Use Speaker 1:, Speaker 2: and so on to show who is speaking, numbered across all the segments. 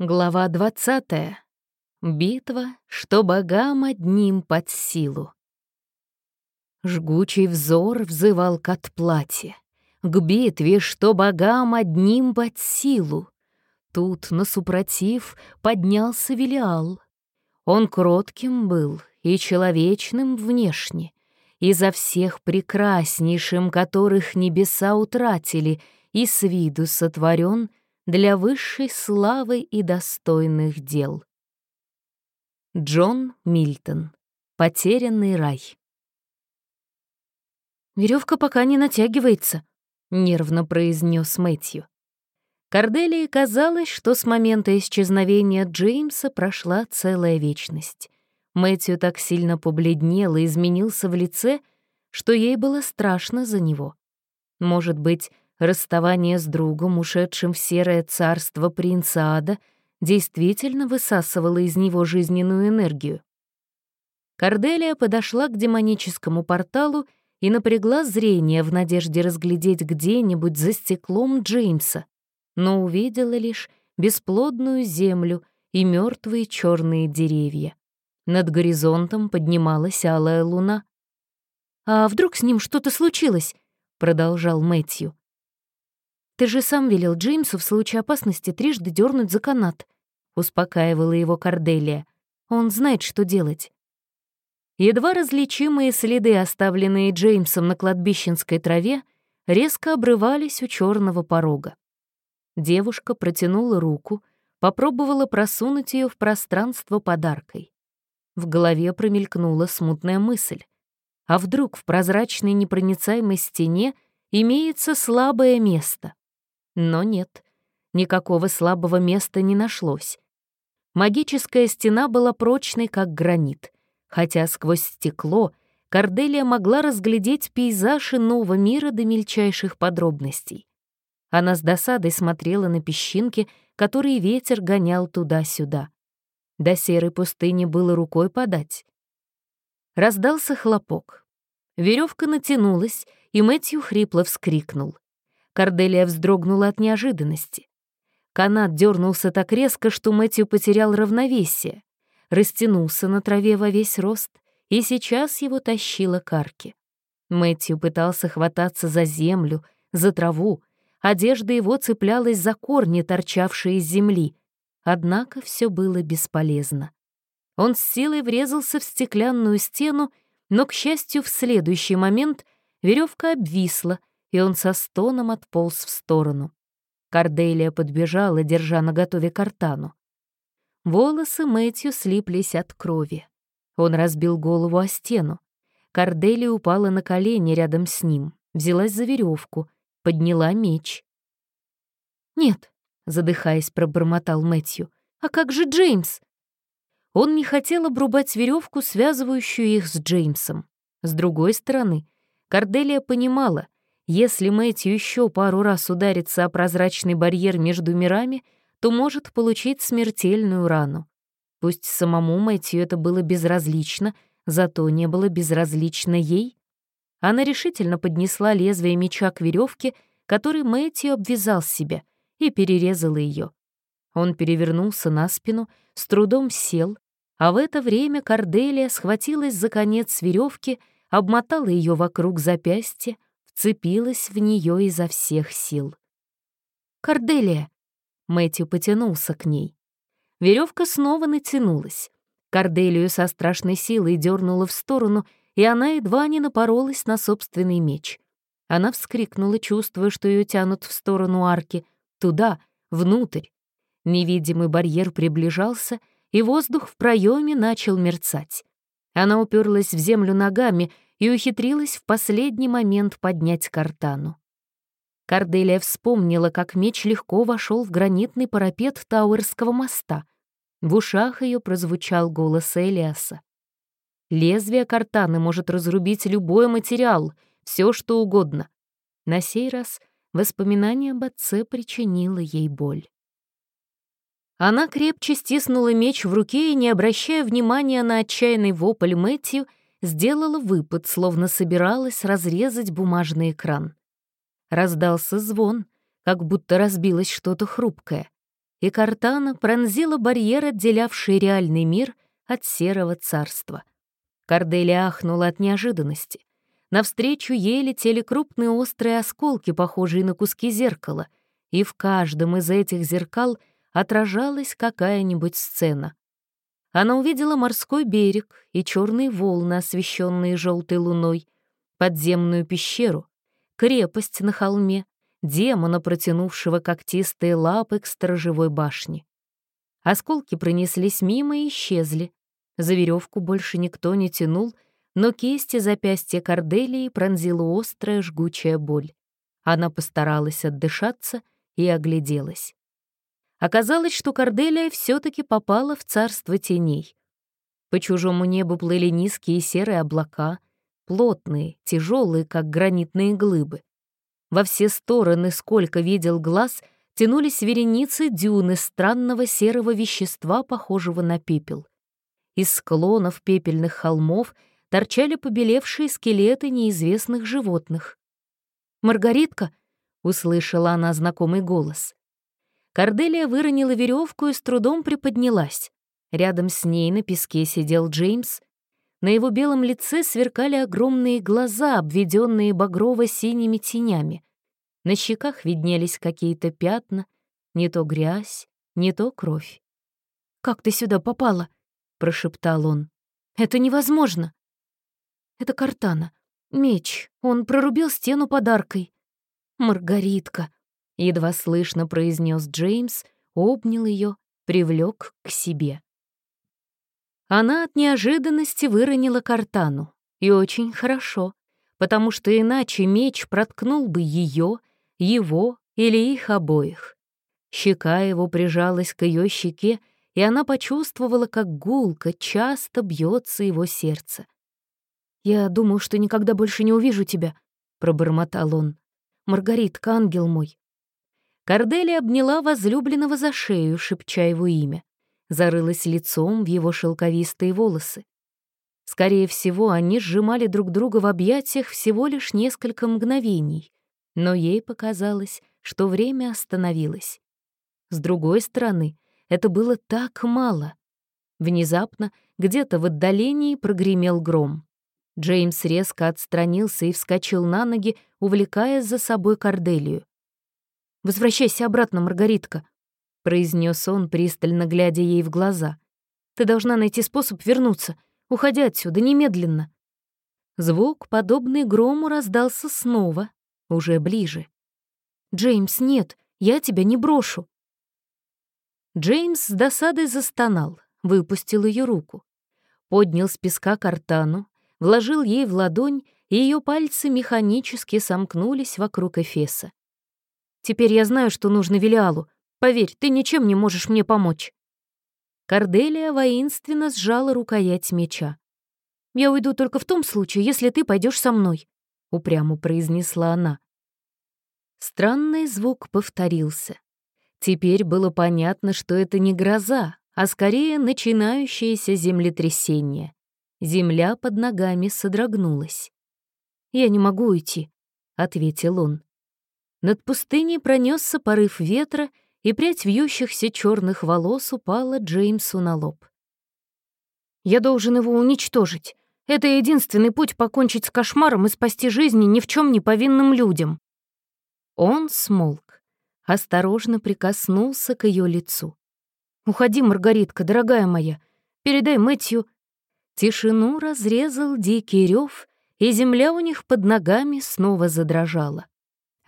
Speaker 1: Глава 20. Битва, что богам одним под силу. Жгучий взор взывал к отплате, К битве, что богам одним под силу. Тут, на супротив, поднялся Велиал. Он кротким был и человечным внешне, Изо всех прекраснейшим, которых небеса утратили, И с виду сотворен — для высшей славы и достойных дел. Джон Мильтон. Потерянный рай. Веревка пока не натягивается, нервно произнес Мэтью. Корделии казалось, что с момента исчезновения Джеймса прошла целая вечность. Мэтью так сильно побледнел и изменился в лице, что ей было страшно за него. Может быть, Расставание с другом, ушедшим в серое царство принца Ада, действительно высасывало из него жизненную энергию. Корделия подошла к демоническому порталу и напрягла зрение в надежде разглядеть где-нибудь за стеклом Джеймса, но увидела лишь бесплодную землю и мертвые черные деревья. Над горизонтом поднималась алая луна. «А вдруг с ним что-то случилось?» — продолжал Мэтью. Ты же сам велел Джеймсу в случае опасности трижды дернуть за канат», — успокаивала его Корделия. «Он знает, что делать». Едва различимые следы, оставленные Джеймсом на кладбищенской траве, резко обрывались у черного порога. Девушка протянула руку, попробовала просунуть ее в пространство подаркой. В голове промелькнула смутная мысль. А вдруг в прозрачной непроницаемой стене имеется слабое место? Но нет, никакого слабого места не нашлось. Магическая стена была прочной, как гранит, хотя сквозь стекло Корделия могла разглядеть пейзаж иного мира до мельчайших подробностей. Она с досадой смотрела на песчинки, которые ветер гонял туда-сюда. До серой пустыни было рукой подать. Раздался хлопок. Веревка натянулась, и Мэтью хрипло вскрикнул. Корделия вздрогнула от неожиданности. Канат дернулся так резко, что Мэтью потерял равновесие, растянулся на траве во весь рост, и сейчас его тащило карки. Мэтью пытался хвататься за землю, за траву, одежда его цеплялась за корни, торчавшие из земли, однако все было бесполезно. Он с силой врезался в стеклянную стену, но, к счастью, в следующий момент веревка обвисла, и он со стоном отполз в сторону. Корделия подбежала, держа наготове картану. Волосы Мэтью слиплись от крови. Он разбил голову о стену. Корделия упала на колени рядом с ним, взялась за веревку, подняла меч. «Нет», — задыхаясь, пробормотал Мэтью, «а как же Джеймс?» Он не хотел обрубать веревку, связывающую их с Джеймсом. С другой стороны, Корделия понимала, если Мэтью еще пару раз ударится о прозрачный барьер между мирами, то может получить смертельную рану. Пусть самому Мэтью это было безразлично, зато не было безразлично ей. Она решительно поднесла лезвие меча к веревке, который Мэтью обвязал себя, и перерезала ее. Он перевернулся на спину, с трудом сел, а в это время Корделия схватилась за конец веревки, обмотала ее вокруг запястья, вцепилась в нее изо всех сил. «Корделия!» Мэтью потянулся к ней. Веревка снова натянулась. Корделию со страшной силой дернула в сторону, и она едва не напоролась на собственный меч. Она вскрикнула, чувствуя, что ее тянут в сторону арки, туда, внутрь. Невидимый барьер приближался, и воздух в проеме начал мерцать. Она уперлась в землю ногами и ухитрилась в последний момент поднять картану. Карделия вспомнила, как меч легко вошел в гранитный парапет Тауэрского моста. В ушах ее прозвучал голос Элиаса. «Лезвие картаны может разрубить любой материал, все что угодно». На сей раз воспоминание об отце причинило ей боль. Она крепче стиснула меч в руке и, не обращая внимания на отчаянный вопль Мэтью, сделала выпад, словно собиралась разрезать бумажный экран. Раздался звон, как будто разбилось что-то хрупкое. и Картана пронзила барьер, отделявший реальный мир от серого царства. Корделия ахнула от неожиданности. Навстречу ей летели крупные острые осколки, похожие на куски зеркала, и в каждом из этих зеркал отражалась какая-нибудь сцена. Она увидела морской берег и черные волны, освещенные желтой луной, подземную пещеру, крепость на холме, демона, протянувшего когтистые лапы к сторожевой башне. Осколки пронеслись мимо и исчезли. За веревку больше никто не тянул — но кисти запястья Корделии пронзила острая жгучая боль. Она постаралась отдышаться и огляделась. Оказалось, что Корделия все таки попала в царство теней. По чужому небу плыли низкие серые облака, плотные, тяжелые, как гранитные глыбы. Во все стороны, сколько видел глаз, тянулись вереницы дюны странного серого вещества, похожего на пепел. Из склонов пепельных холмов — торчали побелевшие скелеты неизвестных животных. «Маргаритка!» — услышала она знакомый голос. Корделия выронила веревку и с трудом приподнялась. Рядом с ней на песке сидел Джеймс. На его белом лице сверкали огромные глаза, обведенные багрово-синими тенями. На щеках виднелись какие-то пятна, не то грязь, не то кровь. «Как ты сюда попала?» — прошептал он. «Это невозможно!» Это Картана. Меч. Он прорубил стену подаркой. Маргаритка. Едва слышно произнес Джеймс, обнял ее, привлек к себе. Она от неожиданности выронила Картану. И очень хорошо, потому что иначе меч проткнул бы ее, его или их обоих. Щека его прижалась к ее щеке, и она почувствовала, как гулко часто бьется его сердце. «Я думал, что никогда больше не увижу тебя», — пробормотал он. «Маргаритка, ангел мой». Корделия обняла возлюбленного за шею, шепча его имя. Зарылась лицом в его шелковистые волосы. Скорее всего, они сжимали друг друга в объятиях всего лишь несколько мгновений, но ей показалось, что время остановилось. С другой стороны, это было так мало. Внезапно где-то в отдалении прогремел гром. Джеймс резко отстранился и вскочил на ноги, увлекая за собой Корделию. «Возвращайся обратно, Маргаритка», — произнес он, пристально глядя ей в глаза. «Ты должна найти способ вернуться. Уходи отсюда немедленно». Звук, подобный грому, раздался снова, уже ближе. «Джеймс, нет, я тебя не брошу». Джеймс с досадой застонал, выпустил ее руку. Поднял с песка картану, вложил ей в ладонь, и ее пальцы механически сомкнулись вокруг Эфеса. «Теперь я знаю, что нужно Велиалу. Поверь, ты ничем не можешь мне помочь». Корделия воинственно сжала рукоять меча. «Я уйду только в том случае, если ты пойдешь со мной», — упрямо произнесла она. Странный звук повторился. Теперь было понятно, что это не гроза, а скорее начинающееся землетрясение. Земля под ногами содрогнулась. «Я не могу уйти», — ответил он. Над пустыней пронесся порыв ветра, и прядь вьющихся черных волос упала Джеймсу на лоб. «Я должен его уничтожить. Это единственный путь покончить с кошмаром и спасти жизни ни в чем не повинным людям». Он смолк, осторожно прикоснулся к ее лицу. «Уходи, Маргаритка, дорогая моя. Передай Мэтью, Тишину разрезал дикий рев, и земля у них под ногами снова задрожала.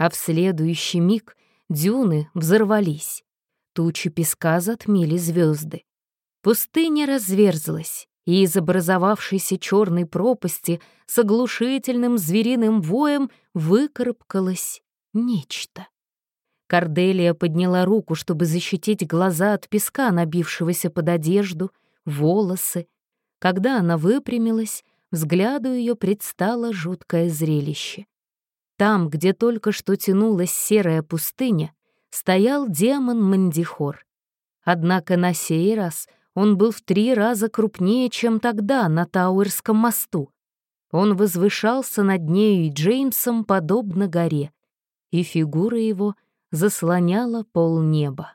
Speaker 1: А в следующий миг дюны взорвались. Тучи песка затмили звезды. Пустыня разверзлась, и из образовавшейся черной пропасти с оглушительным звериным воем выкарабкалось нечто. Корделия подняла руку, чтобы защитить глаза от песка, набившегося под одежду, волосы, когда она выпрямилась, взгляду ее предстало жуткое зрелище. Там, где только что тянулась серая пустыня, стоял демон Мандихор. Однако на сей раз он был в три раза крупнее, чем тогда на Тауэрском мосту. Он возвышался над нею и Джеймсом подобно горе, и фигура его заслоняла полнеба.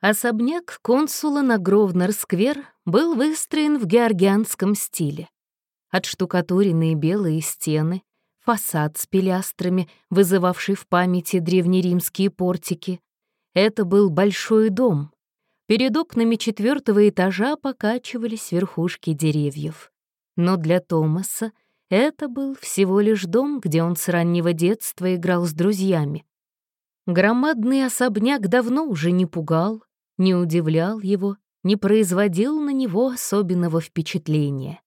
Speaker 1: Особняк консула на Гровнер-сквер был выстроен в георгианском стиле. Отштукатуренные белые стены, фасад с пилястрами, вызывавший в памяти древнеримские портики. Это был большой дом. Перед окнами четвертого этажа покачивались верхушки деревьев. Но для Томаса это был всего лишь дом, где он с раннего детства играл с друзьями. Громадный особняк давно уже не пугал, не удивлял его, не производил на него особенного впечатления.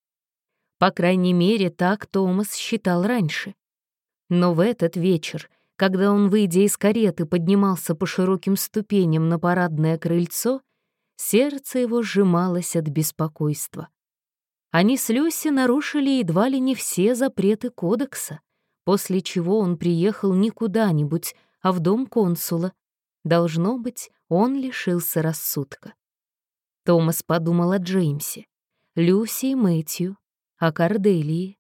Speaker 1: По крайней мере, так Томас считал раньше. Но в этот вечер, когда он, выйдя из кареты, поднимался по широким ступеням на парадное крыльцо, сердце его сжималось от беспокойства. Они с Люси нарушили едва ли не все запреты кодекса, после чего он приехал не куда-нибудь, а в дом консула. Должно быть, он лишился рассудка. Томас подумал о Джеймсе, Люси и Мэтью, о Корделии.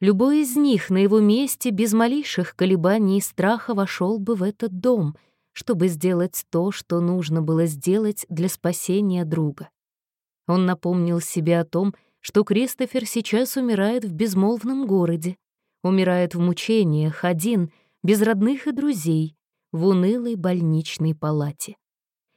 Speaker 1: Любой из них на его месте без малейших колебаний и страха вошел бы в этот дом, чтобы сделать то, что нужно было сделать для спасения друга. Он напомнил себе о том, что Кристофер сейчас умирает в безмолвном городе, умирает в мучениях, один, без родных и друзей, в унылой больничной палате.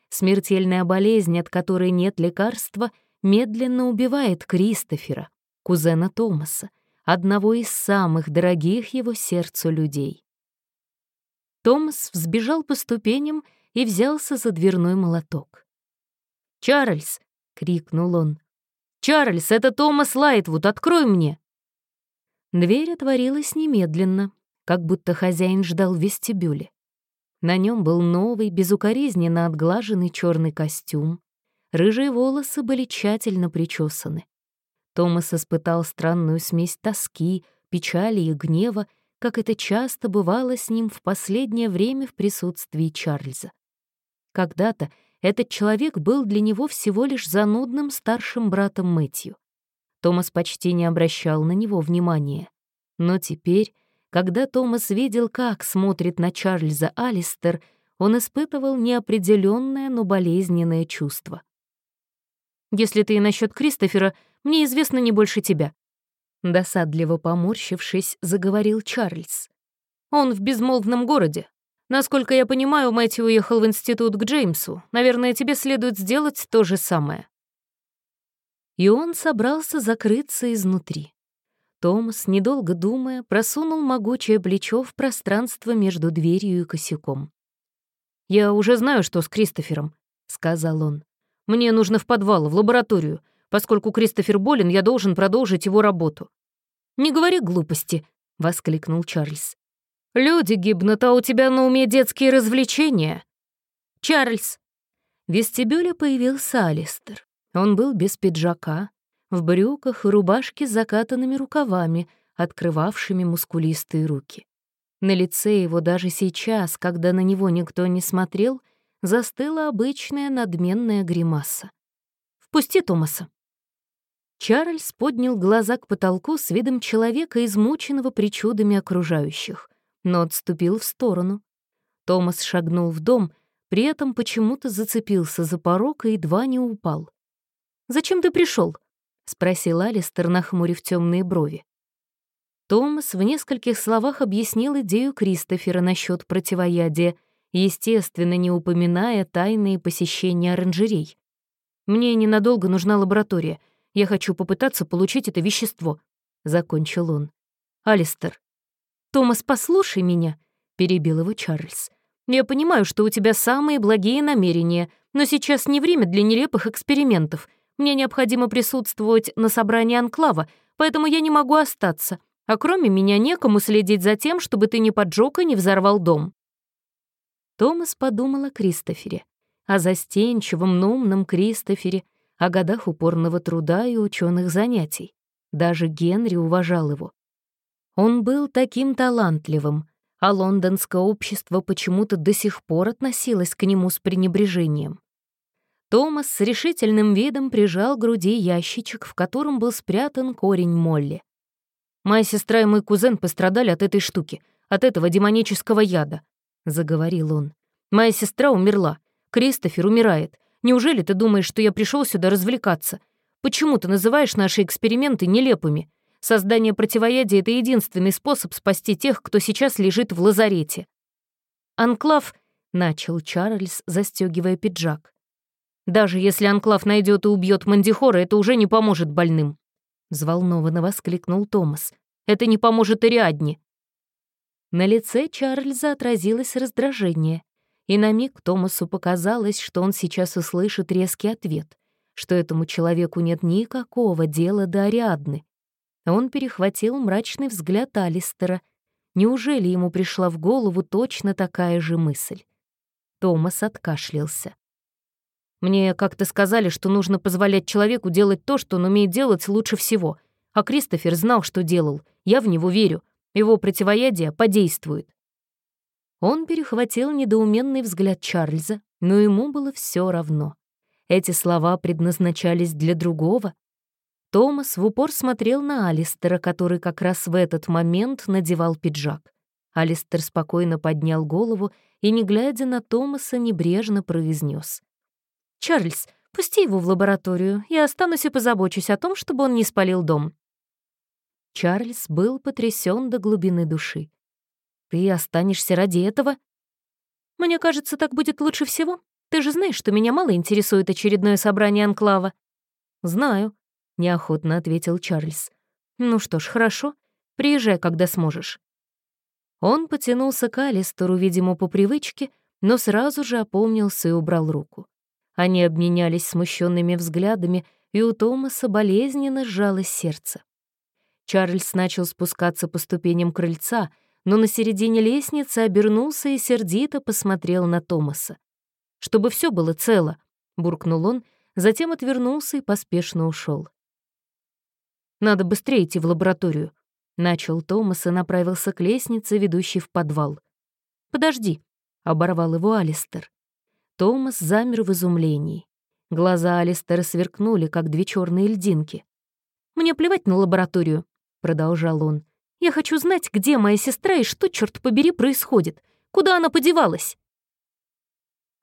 Speaker 1: Смертельная болезнь, от которой нет лекарства, медленно убивает Кристофера, кузена Томаса, одного из самых дорогих его сердцу людей. Томас взбежал по ступеням и взялся за дверной молоток. «Чарльз!» — крикнул он. «Чарльз, это Томас Лайтвуд, открой мне!» Дверь отворилась немедленно, как будто хозяин ждал в вестибюле. На нем был новый, безукоризненно отглаженный черный костюм. Рыжие волосы были тщательно причесаны. Томас испытал странную смесь тоски, печали и гнева, как это часто бывало с ним в последнее время в присутствии Чарльза. Когда-то этот человек был для него всего лишь занудным старшим братом Мэтью. Томас почти не обращал на него внимания. Но теперь когда Томас видел, как смотрит на Чарльза Алистер, он испытывал неопределенное, но болезненное чувство. «Если ты и насчет Кристофера, мне известно не больше тебя», Досадливо поморщившись, заговорил Чарльз. «Он в безмолвном городе. Насколько я понимаю, Мэтью уехал в институт к Джеймсу. Наверное, тебе следует сделать то же самое». И он собрался закрыться изнутри. Томас, недолго думая, просунул могучее плечо в пространство между дверью и косяком. «Я уже знаю, что с Кристофером», — сказал он. «Мне нужно в подвал, в лабораторию. Поскольку Кристофер болен, я должен продолжить его работу». «Не говори глупости», — воскликнул Чарльз. «Люди гибнут, а у тебя на уме детские развлечения». «Чарльз!» В вестибюле появился Алистер. Он был без пиджака, в брюках и рубашке с закатанными рукавами, открывавшими мускулистые руки. На лице его даже сейчас, когда на него никто не смотрел, застыла обычная надменная гримаса. «Впусти Томаса!» Чарльз поднял глаза к потолку с видом человека, измученного причудами окружающих, но отступил в сторону. Томас шагнул в дом, при этом почему-то зацепился за порог и едва не упал. «Зачем ты пришел? — спросил Алистер, нахмурив темные брови. Томас в нескольких словах объяснил идею Кристофера насчет противоядия, естественно, не упоминая тайные посещения оранжерей. «Мне ненадолго нужна лаборатория. Я хочу попытаться получить это вещество», — закончил он. «Алистер». «Томас, послушай меня», — перебил его Чарльз. «Я понимаю, что у тебя самые благие намерения, но сейчас не время для нелепых экспериментов — мне необходимо присутствовать на собрании анклава, поэтому я не могу остаться. А кроме меня некому следить за тем, чтобы ты не поджег и не взорвал дом». Томас подумал о Кристофере, о застенчивом, но умном Кристофере, о годах упорного труда и ученых занятий. Даже Генри уважал его. Он был таким талантливым, а лондонское общество почему-то до сих пор относилось к нему с пренебрежением. Томас с решительным видом прижал к груди ящичек, в котором был спрятан корень Молли. «Моя сестра и мой кузен пострадали от этой штуки, от этого демонического яда», — заговорил он. «Моя сестра умерла. Кристофер умирает. Неужели ты думаешь, что я пришел сюда развлекаться? Почему ты называешь наши эксперименты нелепыми? Создание противоядия — это единственный способ спасти тех, кто сейчас лежит в лазарете. Анклав — начал Чарльз, застегивая пиджак. «Даже если Анклав найдет и убьет Мандихора, это уже не поможет больным», — взволнованно воскликнул Томас. «Это не поможет Ариадне». На лице Чарльза отразилось раздражение, и на миг Томасу показалось, что он сейчас услышит резкий ответ, что этому человеку нет никакого дела до Ариадны. Он перехватил мрачный взгляд Алистера. Неужели ему пришла в голову точно такая же мысль? Томас откашлялся. «Мне как-то сказали, что нужно позволять человеку делать то, что он умеет делать лучше всего. А Кристофер знал, что делал. Я в него верю. Его противоядие подействует». Он перехватил недоуменный взгляд Чарльза, но ему было все равно. Эти слова предназначались для другого. Томас в упор смотрел на Алистера, который как раз в этот момент надевал пиджак. Алистер спокойно поднял голову и, не глядя на Томаса, небрежно произнес: «Чарльз, пусти его в лабораторию, я останусь и позабочусь о том, чтобы он не спалил дом». Чарльз был потрясен до глубины души. «Ты останешься ради этого?» «Мне кажется, так будет лучше всего. Ты же знаешь, что меня мало интересует очередное собрание Анклава». «Знаю», — неохотно ответил Чарльз. «Ну что ж, хорошо. Приезжай, когда сможешь». Он потянулся к Алистеру, видимо, по привычке, но сразу же опомнился и убрал руку. Они обменялись смущенными взглядами, и у Томаса болезненно сжалось сердце. Чарльз начал спускаться по ступеням крыльца, но на середине лестницы обернулся и сердито посмотрел на Томаса. «Чтобы все было цело», — буркнул он, затем отвернулся и поспешно ушел. «Надо быстрее идти в лабораторию», Начал Томас и направился к лестнице, ведущей в подвал. «Подожди», — оборвал его Алистер. Томас замер в изумлении. Глаза Алистера сверкнули, как две черные льдинки. «Мне плевать на лабораторию», — продолжал он. «Я хочу знать, где моя сестра и что, черт побери, происходит. Куда она подевалась?»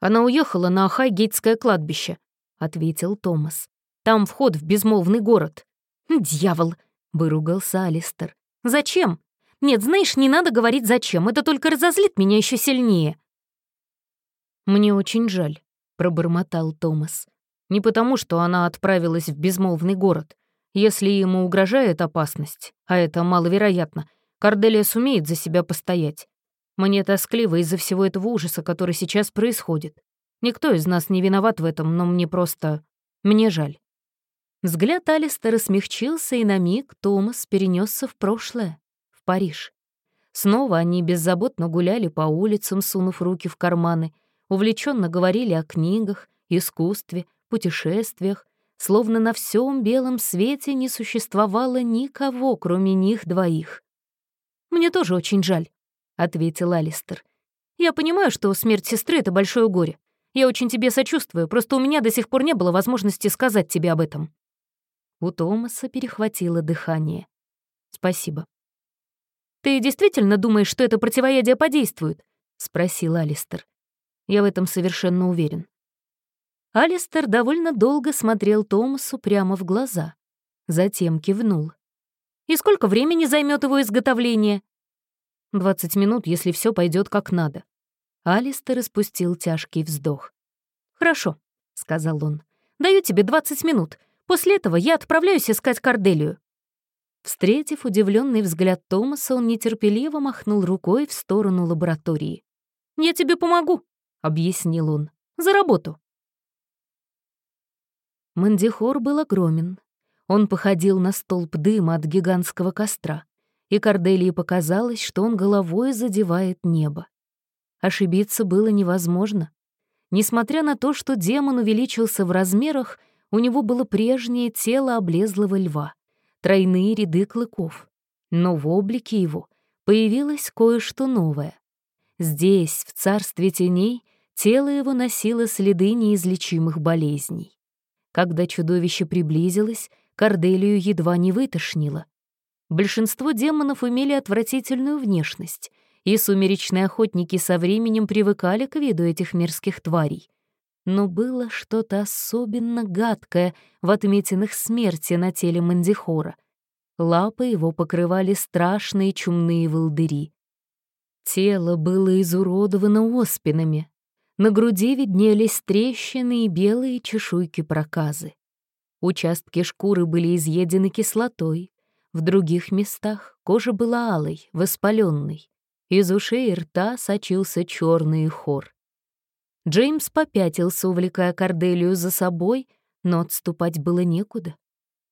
Speaker 1: «Она уехала на Ахайгейтское кладбище», — ответил Томас. «Там вход в безмолвный город». «Дьявол!» — выругался Алистер. Зачем? Нет, знаешь, не надо говорить «зачем», это только разозлит меня еще сильнее». «Мне очень жаль», — пробормотал Томас. «Не потому, что она отправилась в безмолвный город. Если ему угрожает опасность, а это маловероятно, Корделия сумеет за себя постоять. Мне тоскливо из-за всего этого ужаса, который сейчас происходит. Никто из нас не виноват в этом, но мне просто... Мне жаль». Взгляд Алистера смягчился, и на миг Томас перенесся в прошлое, в Париж. Снова они беззаботно гуляли по улицам, сунув руки в карманы, увлеченно говорили о книгах, искусстве, путешествиях, словно на всем белом свете не существовало никого, кроме них двоих. «Мне тоже очень жаль», — ответил Алистер. «Я понимаю, что смерть сестры — это большое горе. Я очень тебе сочувствую, просто у меня до сих пор не было возможности сказать тебе об этом». У Томаса перехватило дыхание. «Спасибо». «Ты действительно думаешь, что это противоядие подействует?» — спросил Алистер. «Я в этом совершенно уверен». Алистер довольно долго смотрел Томасу прямо в глаза, затем кивнул. «И сколько времени займет его изготовление?» «Двадцать минут, если все пойдет как надо». Алистер испустил тяжкий вздох. «Хорошо», — сказал он. «Даю тебе двадцать минут. После этого я отправляюсь искать Корделию». Встретив удивленный взгляд Томаса, он нетерпеливо махнул рукой в сторону лаборатории. «Я тебе помогу», — объяснил он. «За работу». Мандихор был огромен. Он походил на столб дыма от гигантского костра, и Корделии показалось, что он головой задевает небо. Ошибиться было невозможно. Несмотря на то, что демон увеличился в размерах, у него было прежнее тело облезлого льва, тройные ряды клыков. Но в облике его появилось кое-что новое. Здесь, в царстве теней, тело его носило следы неизлечимых болезней. Когда чудовище приблизилось, Корделию едва не вытошнило. Большинство демонов имели отвратительную внешность, и сумеречные охотники со временем привыкали к виду этих мерзких тварей. но было что-то особенно гадкое в отметинах смерти на теле Мандихора. Лапы его покрывали страшные чумные волдыри. Тело было изуродовано оспинами. На груди виднелись трещины и белые чешуйки проказы. Участки шкуры были изъедены кислотой. В других местах кожа была алой, воспаленной. Из ушей и рта сочился черный хор. Джеймс попятился, увлекая Корделию за собой, но отступать было некуда.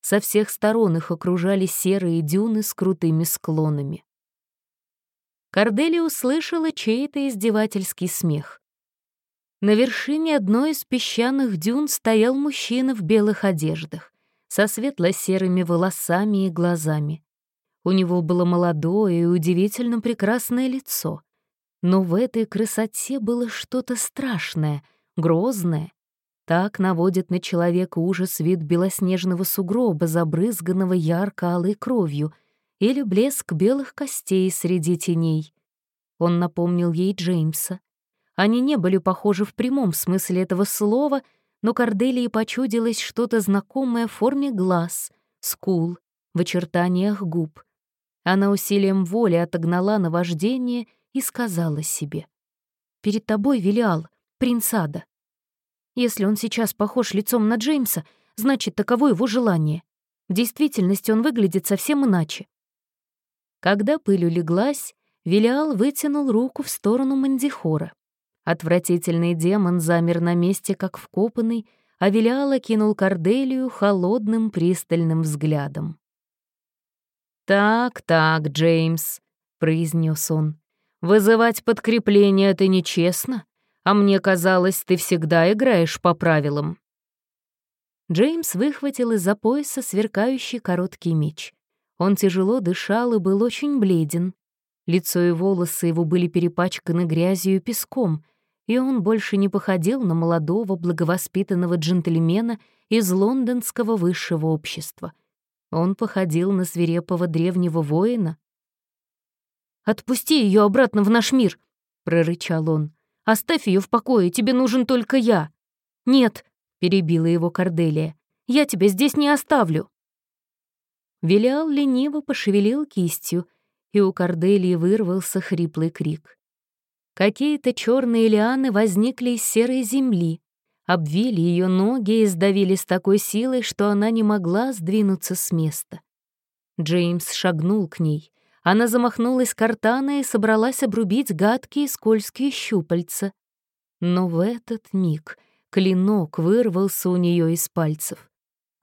Speaker 1: Со всех сторон их окружали серые дюны с крутыми склонами. Корделия услышала чей-то издевательский смех. На вершине одной из песчаных дюн стоял мужчина в белых одеждах, со светло-серыми волосами и глазами. У него было молодое и удивительно прекрасное лицо. Но в этой красоте было что-то страшное, грозное. Так наводит на человека ужас вид белоснежного сугроба, забрызганного ярко-алой кровью, или блеск белых костей среди теней. Он напомнил ей Джеймса. Они не были похожи в прямом смысле этого слова, но Корделии почудилось что-то знакомое в форме глаз, скул, в очертаниях губ. Она усилием воли отогнала наваждение и сказала себе. «Перед тобой Велиал, принц Ада. Если он сейчас похож лицом на Джеймса, значит, таково его желание. В действительности он выглядит совсем иначе». Когда пыль улеглась, Велиал вытянул руку в сторону Мандихора. Отвратительный демон замер на месте, как вкопанный, а Велиала кинул Корделию холодным пристальным взглядом. «Так-так, Джеймс», — произнес он, — «вызывать подкрепление — это нечестно, а мне казалось, ты всегда играешь по правилам». Джеймс выхватил из-за пояса сверкающий короткий меч. Он тяжело дышал и был очень бледен. Лицо и волосы его были перепачканы грязью и песком — и он больше не походил на молодого, благовоспитанного джентльмена из лондонского высшего общества. Он походил на свирепого древнего воина. «Отпусти ее обратно в наш мир!» — прорычал он. «Оставь ее в покое, тебе нужен только я!» «Нет!» — перебила его Корделия. «Я тебя здесь не оставлю!» Велиал лениво пошевелил кистью, и у Корделии вырвался хриплый крик. Какие-то черные лианы возникли из серой земли, обвили ее ноги и сдавили с такой силой, что она не могла сдвинуться с места. Джеймс шагнул к ней. Она замахнулась картаной и собралась обрубить гадкие скользкие щупальца. Но в этот миг клинок вырвался у нее из пальцев.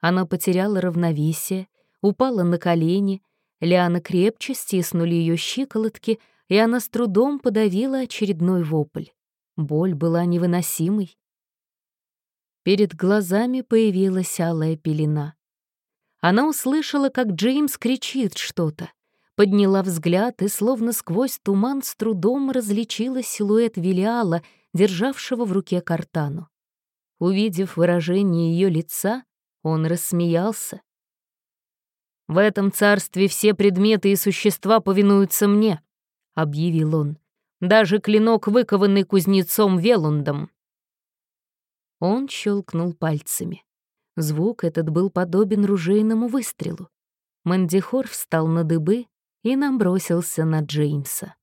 Speaker 1: Она потеряла равновесие, упала на колени, лианы крепче стиснули ее щиколотки — и она с трудом подавила очередной вопль. Боль была невыносимой. Перед глазами появилась алая пелена. Она услышала, как Джеймс кричит что-то, подняла взгляд и, словно сквозь туман, с трудом различила силуэт Велиала, державшего в руке картану. Увидев выражение ее лица, он рассмеялся. «В этом царстве все предметы и существа повинуются мне», — объявил он. «Даже клинок, выкованный кузнецом Велундом». Он щелкнул пальцами. Звук этот был подобен ружейному выстрелу. Мандихор встал на дыбы и набросился на Джеймса.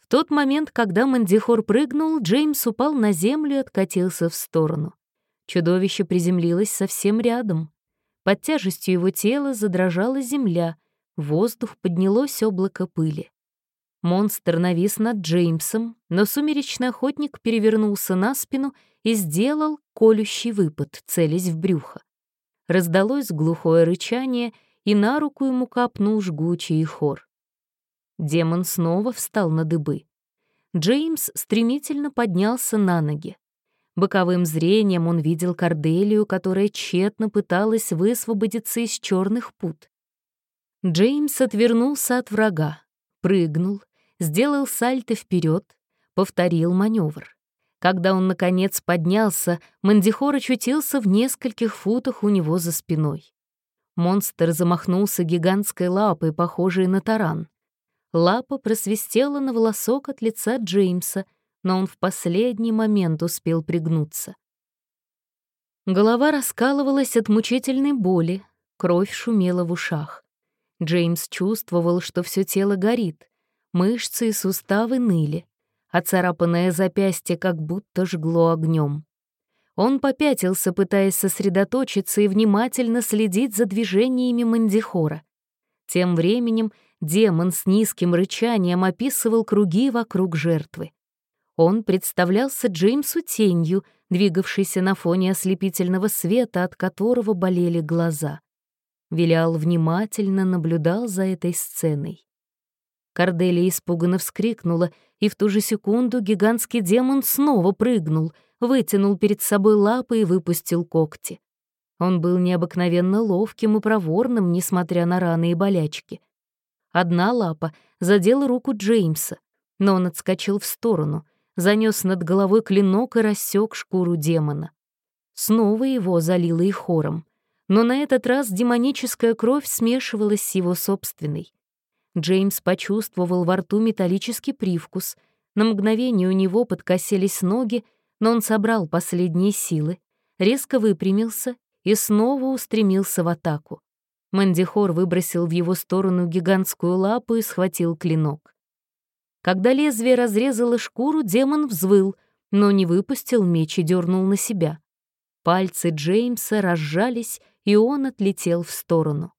Speaker 1: В тот момент, когда Мандихор прыгнул, Джеймс упал на землю и откатился в сторону. Чудовище приземлилось совсем рядом. Под тяжестью его тела задрожала земля, в воздух поднялось облако пыли. Монстр навис над Джеймсом, но сумеречный охотник перевернулся на спину и сделал колющий выпад, целясь в брюхо. Раздалось глухое рычание, и на руку ему капнул жгучий хор. Демон снова встал на дыбы. Джеймс стремительно поднялся на ноги. Боковым зрением он видел Корделию, которая тщетно пыталась высвободиться из черных пут. Джеймс отвернулся от врага, прыгнул, сделал сальто вперед, повторил маневр. Когда он, наконец, поднялся, Мандихор очутился в нескольких футах у него за спиной. Монстр замахнулся гигантской лапой, похожей на таран. Лапа просвистела на волосок от лица Джеймса, но он в последний момент успел пригнуться. Голова раскалывалась от мучительной боли, кровь шумела в ушах. Джеймс чувствовал, что все тело горит, мышцы и суставы ныли, а царапанное запястье как будто жгло огнем. Он попятился, пытаясь сосредоточиться и внимательно следить за движениями Мандихора. Тем временем демон с низким рычанием описывал круги вокруг жертвы. Он представлялся Джеймсу тенью, двигавшейся на фоне ослепительного света, от которого болели глаза. Вилиал внимательно наблюдал за этой сценой. Корделия испуганно вскрикнула, и в ту же секунду гигантский демон снова прыгнул, вытянул перед собой лапы и выпустил когти. Он был необыкновенно ловким и проворным, несмотря на раны и болячки. Одна лапа задела руку Джеймса, но он отскочил в сторону, занес над головой клинок и рассек шкуру демона. Снова его залило и хором, но на этот раз демоническая кровь смешивалась с его собственной. Джеймс почувствовал во рту металлический привкус. На мгновение у него подкосились ноги, но он собрал последние силы, резко выпрямился и снова устремился в атаку. Мандихор выбросил в его сторону гигантскую лапу и схватил клинок. Когда лезвие разрезало шкуру, демон взвыл, но не выпустил меч и дернул на себя. Пальцы Джеймса разжались, и он отлетел в сторону.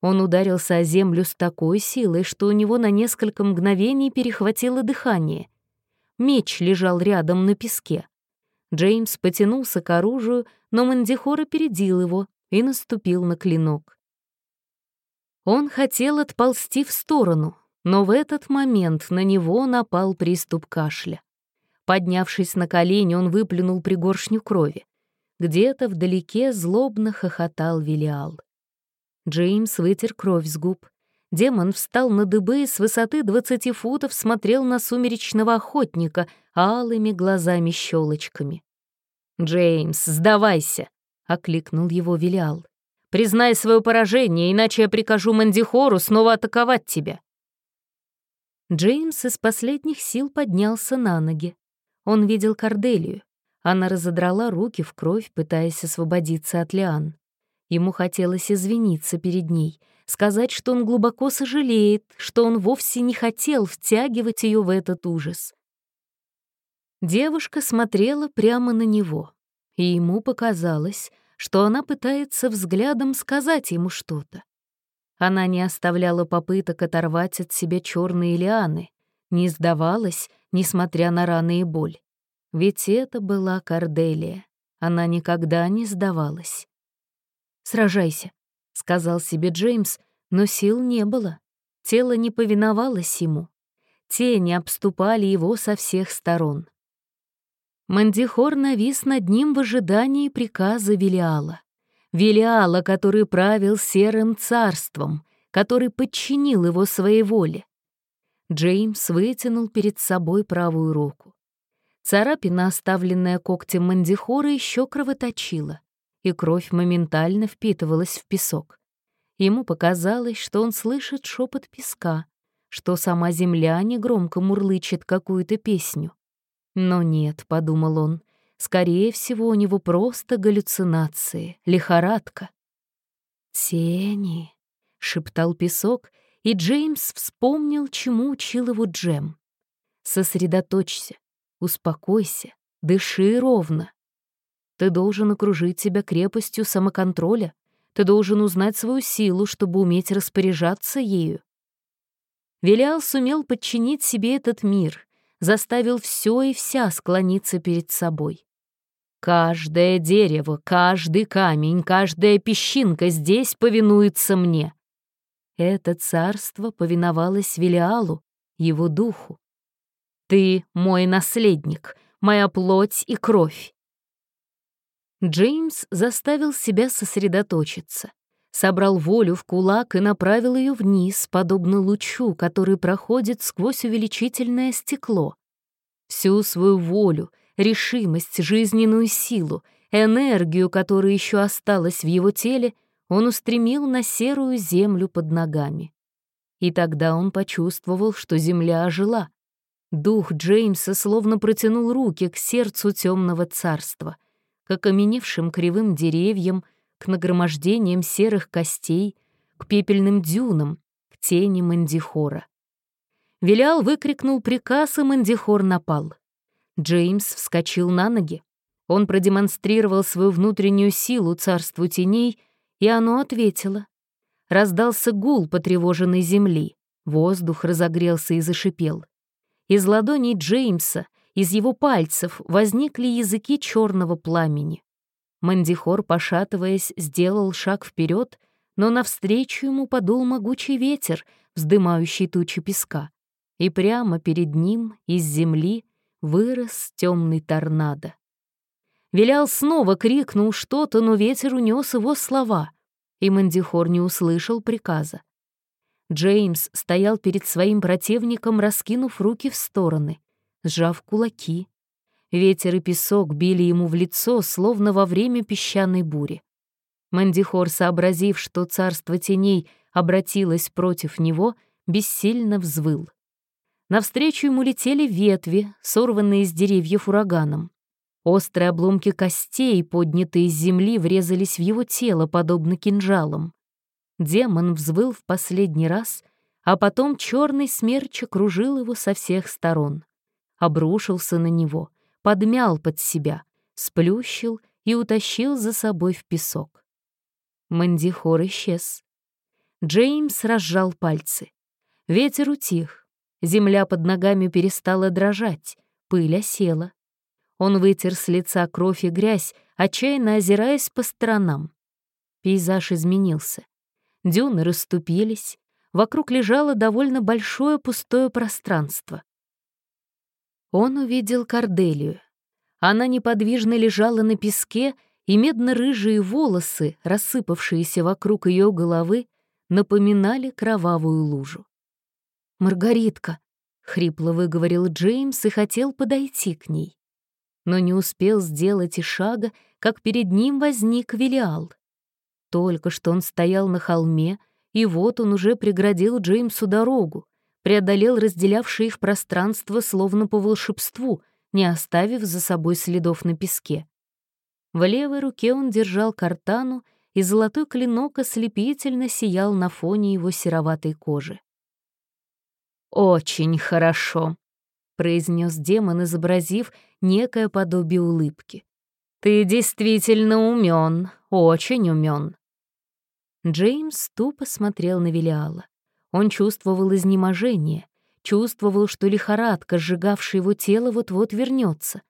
Speaker 1: Он ударился о землю с такой силой, что у него на несколько мгновений перехватило дыхание. Меч лежал рядом на песке. Джеймс потянулся к оружию, но Мандихор опередил его и наступил на клинок. Он хотел отползти в сторону, но в этот момент на него напал приступ кашля. Поднявшись на колени, он выплюнул пригоршню крови. Где-то вдалеке злобно хохотал Велиал. Джеймс вытер кровь с губ. Демон встал на дыбы и с высоты двадцати футов смотрел на сумеречного охотника алыми глазами-щелочками. «Джеймс, сдавайся!» — окликнул его Велиал. Признай свое поражение, иначе я прикажу Мандихору снова атаковать тебя». Джеймс из последних сил поднялся на ноги. Он видел Корделию. Она разодрала руки в кровь, пытаясь освободиться от лиан. Ему хотелось извиниться перед ней, сказать, что он глубоко сожалеет, что он вовсе не хотел втягивать ее в этот ужас. Девушка смотрела прямо на него, и ему показалось, что она пытается взглядом сказать ему что-то. Она не оставляла попыток оторвать от себя черные лианы, не сдавалась, несмотря на раны и боль. Ведь это была Корделия. Она никогда не сдавалась. «Сражайся», — сказал себе Джеймс, но сил не было. Тело не повиновалось ему. Тени обступали его со всех сторон. Мандихор навис над ним в ожидании приказа Велиала. Велиала, который правил серым царством, который подчинил его своей воле. Джеймс вытянул перед собой правую руку. Царапина, оставленная когтем Мандихора, еще кровоточила, и кровь моментально впитывалась в песок. Ему показалось, что он слышит шепот песка, что сама земля негромко мурлычет какую-то песню. Но нет, — подумал он, — скорее всего, у него просто галлюцинации, лихорадка. «Тени», — шептал песок, и Джеймс вспомнил, чему учил его Джем. «Сосредоточься, успокойся, дыши ровно. Ты должен окружить себя крепостью самоконтроля, ты должен узнать свою силу, чтобы уметь распоряжаться ею». Велиал сумел подчинить себе этот мир, заставил все и вся склониться перед собой. Каждое дерево, каждый камень, каждая песчинка здесь повинуется мне. Это царство повиновалось Велиалу, его духу. Ты мой наследник, моя плоть и кровь. Джеймс заставил себя сосредоточиться, собрал волю в кулак и направил ее вниз, подобно лучу, который проходит сквозь увеличительное стекло. Всю свою волю, решимость, жизненную силу, энергию, которая еще осталась в его теле, он устремил на серую землю под ногами. И тогда он почувствовал, что земля ожила. Дух Джеймса словно протянул руки к сердцу темного царства, к окаменевшим кривым деревьям, к нагромождениям серых костей, к пепельным дюнам, к тени Мандихора. Вилял выкрикнул приказ, и Мандихор напал. Джеймс вскочил на ноги. Он продемонстрировал свою внутреннюю силу царству теней, и оно ответило. Раздался гул потревоженной земли, воздух разогрелся и зашипел. Из ладоней Джеймса, из его пальцев возникли языки черного пламени. Мандихор, пошатываясь, сделал шаг вперед, но навстречу ему подул могучий ветер, вздымающий тучи песка, и прямо перед ним из земли вырос темный торнадо. Вилял снова крикнул что-то, но ветер унес его слова, и Мандихор не услышал приказа. Джеймс стоял перед своим противником, раскинув руки в стороны, сжав кулаки. Ветер и песок били ему в лицо, словно во время песчаной бури. Мандихор, сообразив, что царство теней обратилось против него, бессильно взвыл. Навстречу ему летели ветви, сорванные с деревьев ураганом. Острые обломки костей, поднятые из земли, врезались в его тело, подобно кинжалам. Демон взвыл в последний раз, а потом черный смерч окружил его со всех сторон. Обрушился на него, подмял под себя, сплющил и утащил за собой в песок. Мандихор исчез. Джеймс разжал пальцы. Ветер утих. Земля под ногами перестала дрожать, пыль осела. Он вытер с лица кровь и грязь, отчаянно озираясь по сторонам. Пейзаж изменился. Дюны расступились, вокруг лежало довольно большое пустое пространство. Он увидел Корделию. Она неподвижно лежала на песке, и медно-рыжие волосы, рассыпавшиеся вокруг ее головы, напоминали кровавую лужу. «Маргаритка», — хрипло выговорил Джеймс и хотел подойти к ней но не успел сделать и шага, как перед ним возник Велиал. Только что он стоял на холме, и вот он уже преградил Джеймсу дорогу, преодолел разделявшее их пространство словно по волшебству, не оставив за собой следов на песке. В левой руке он держал картану, и золотой клинок ослепительно сиял на фоне его сероватой кожи. «Очень хорошо», произнес демон, изобразив некое подобие улыбки. «Ты действительно умен, очень умен». Джеймс тупо смотрел на Велиала. Он чувствовал изнеможение, чувствовал, что лихорадка, сжигавшая его тело, вот-вот вернется.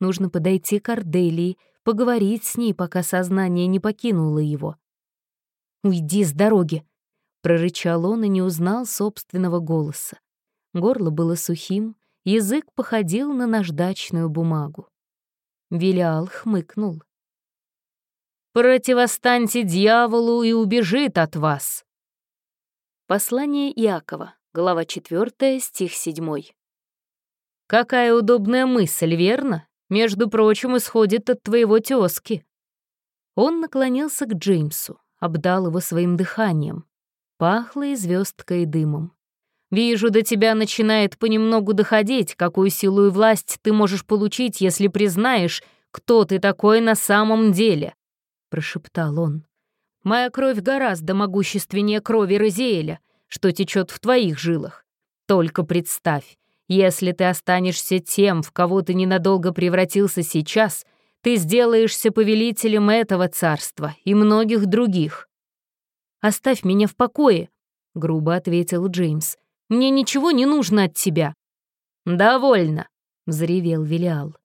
Speaker 1: Нужно подойти к Арделии, поговорить с ней, пока сознание не покинуло его. «Уйди с дороги!» — прорычал он и не узнал собственного голоса. Горло было сухим, язык походил на наждачную бумагу. Вилиал хмыкнул. «Противостаньте дьяволу и убежит от вас!» Послание Иакова, глава 4, стих 7. «Какая удобная мысль, верно? Между прочим, исходит от твоего тезки». Он наклонился к Джеймсу, обдал его своим дыханием. Пахло и звездкой и дымом. Вижу, до тебя начинает понемногу доходить, какую силу и власть ты можешь получить, если признаешь, кто ты такой на самом деле», — прошептал он. «Моя кровь гораздо могущественнее крови Розеэля, что течет в твоих жилах. Только представь, если ты останешься тем, в кого ты ненадолго превратился сейчас, ты сделаешься повелителем этого царства и многих других». «Оставь меня в покое», — грубо ответил Джеймс. Мне ничего не нужно от тебя». «Довольно», — взревел Велиал.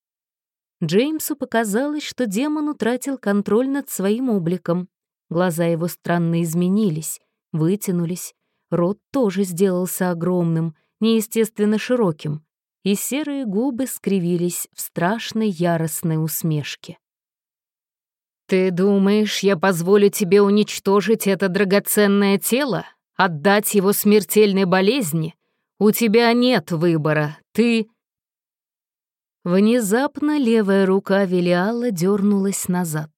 Speaker 1: Джеймсу показалось, что демон утратил контроль над своим обликом. Глаза его странно изменились, вытянулись. Рот тоже сделался огромным, неестественно широким, и серые губы скривились в страшной яростной усмешке. «Ты думаешь, я позволю тебе уничтожить это драгоценное тело?» Отдать его смертельной болезни? У тебя нет выбора, ты...» Внезапно левая рука Велиала дернулась назад.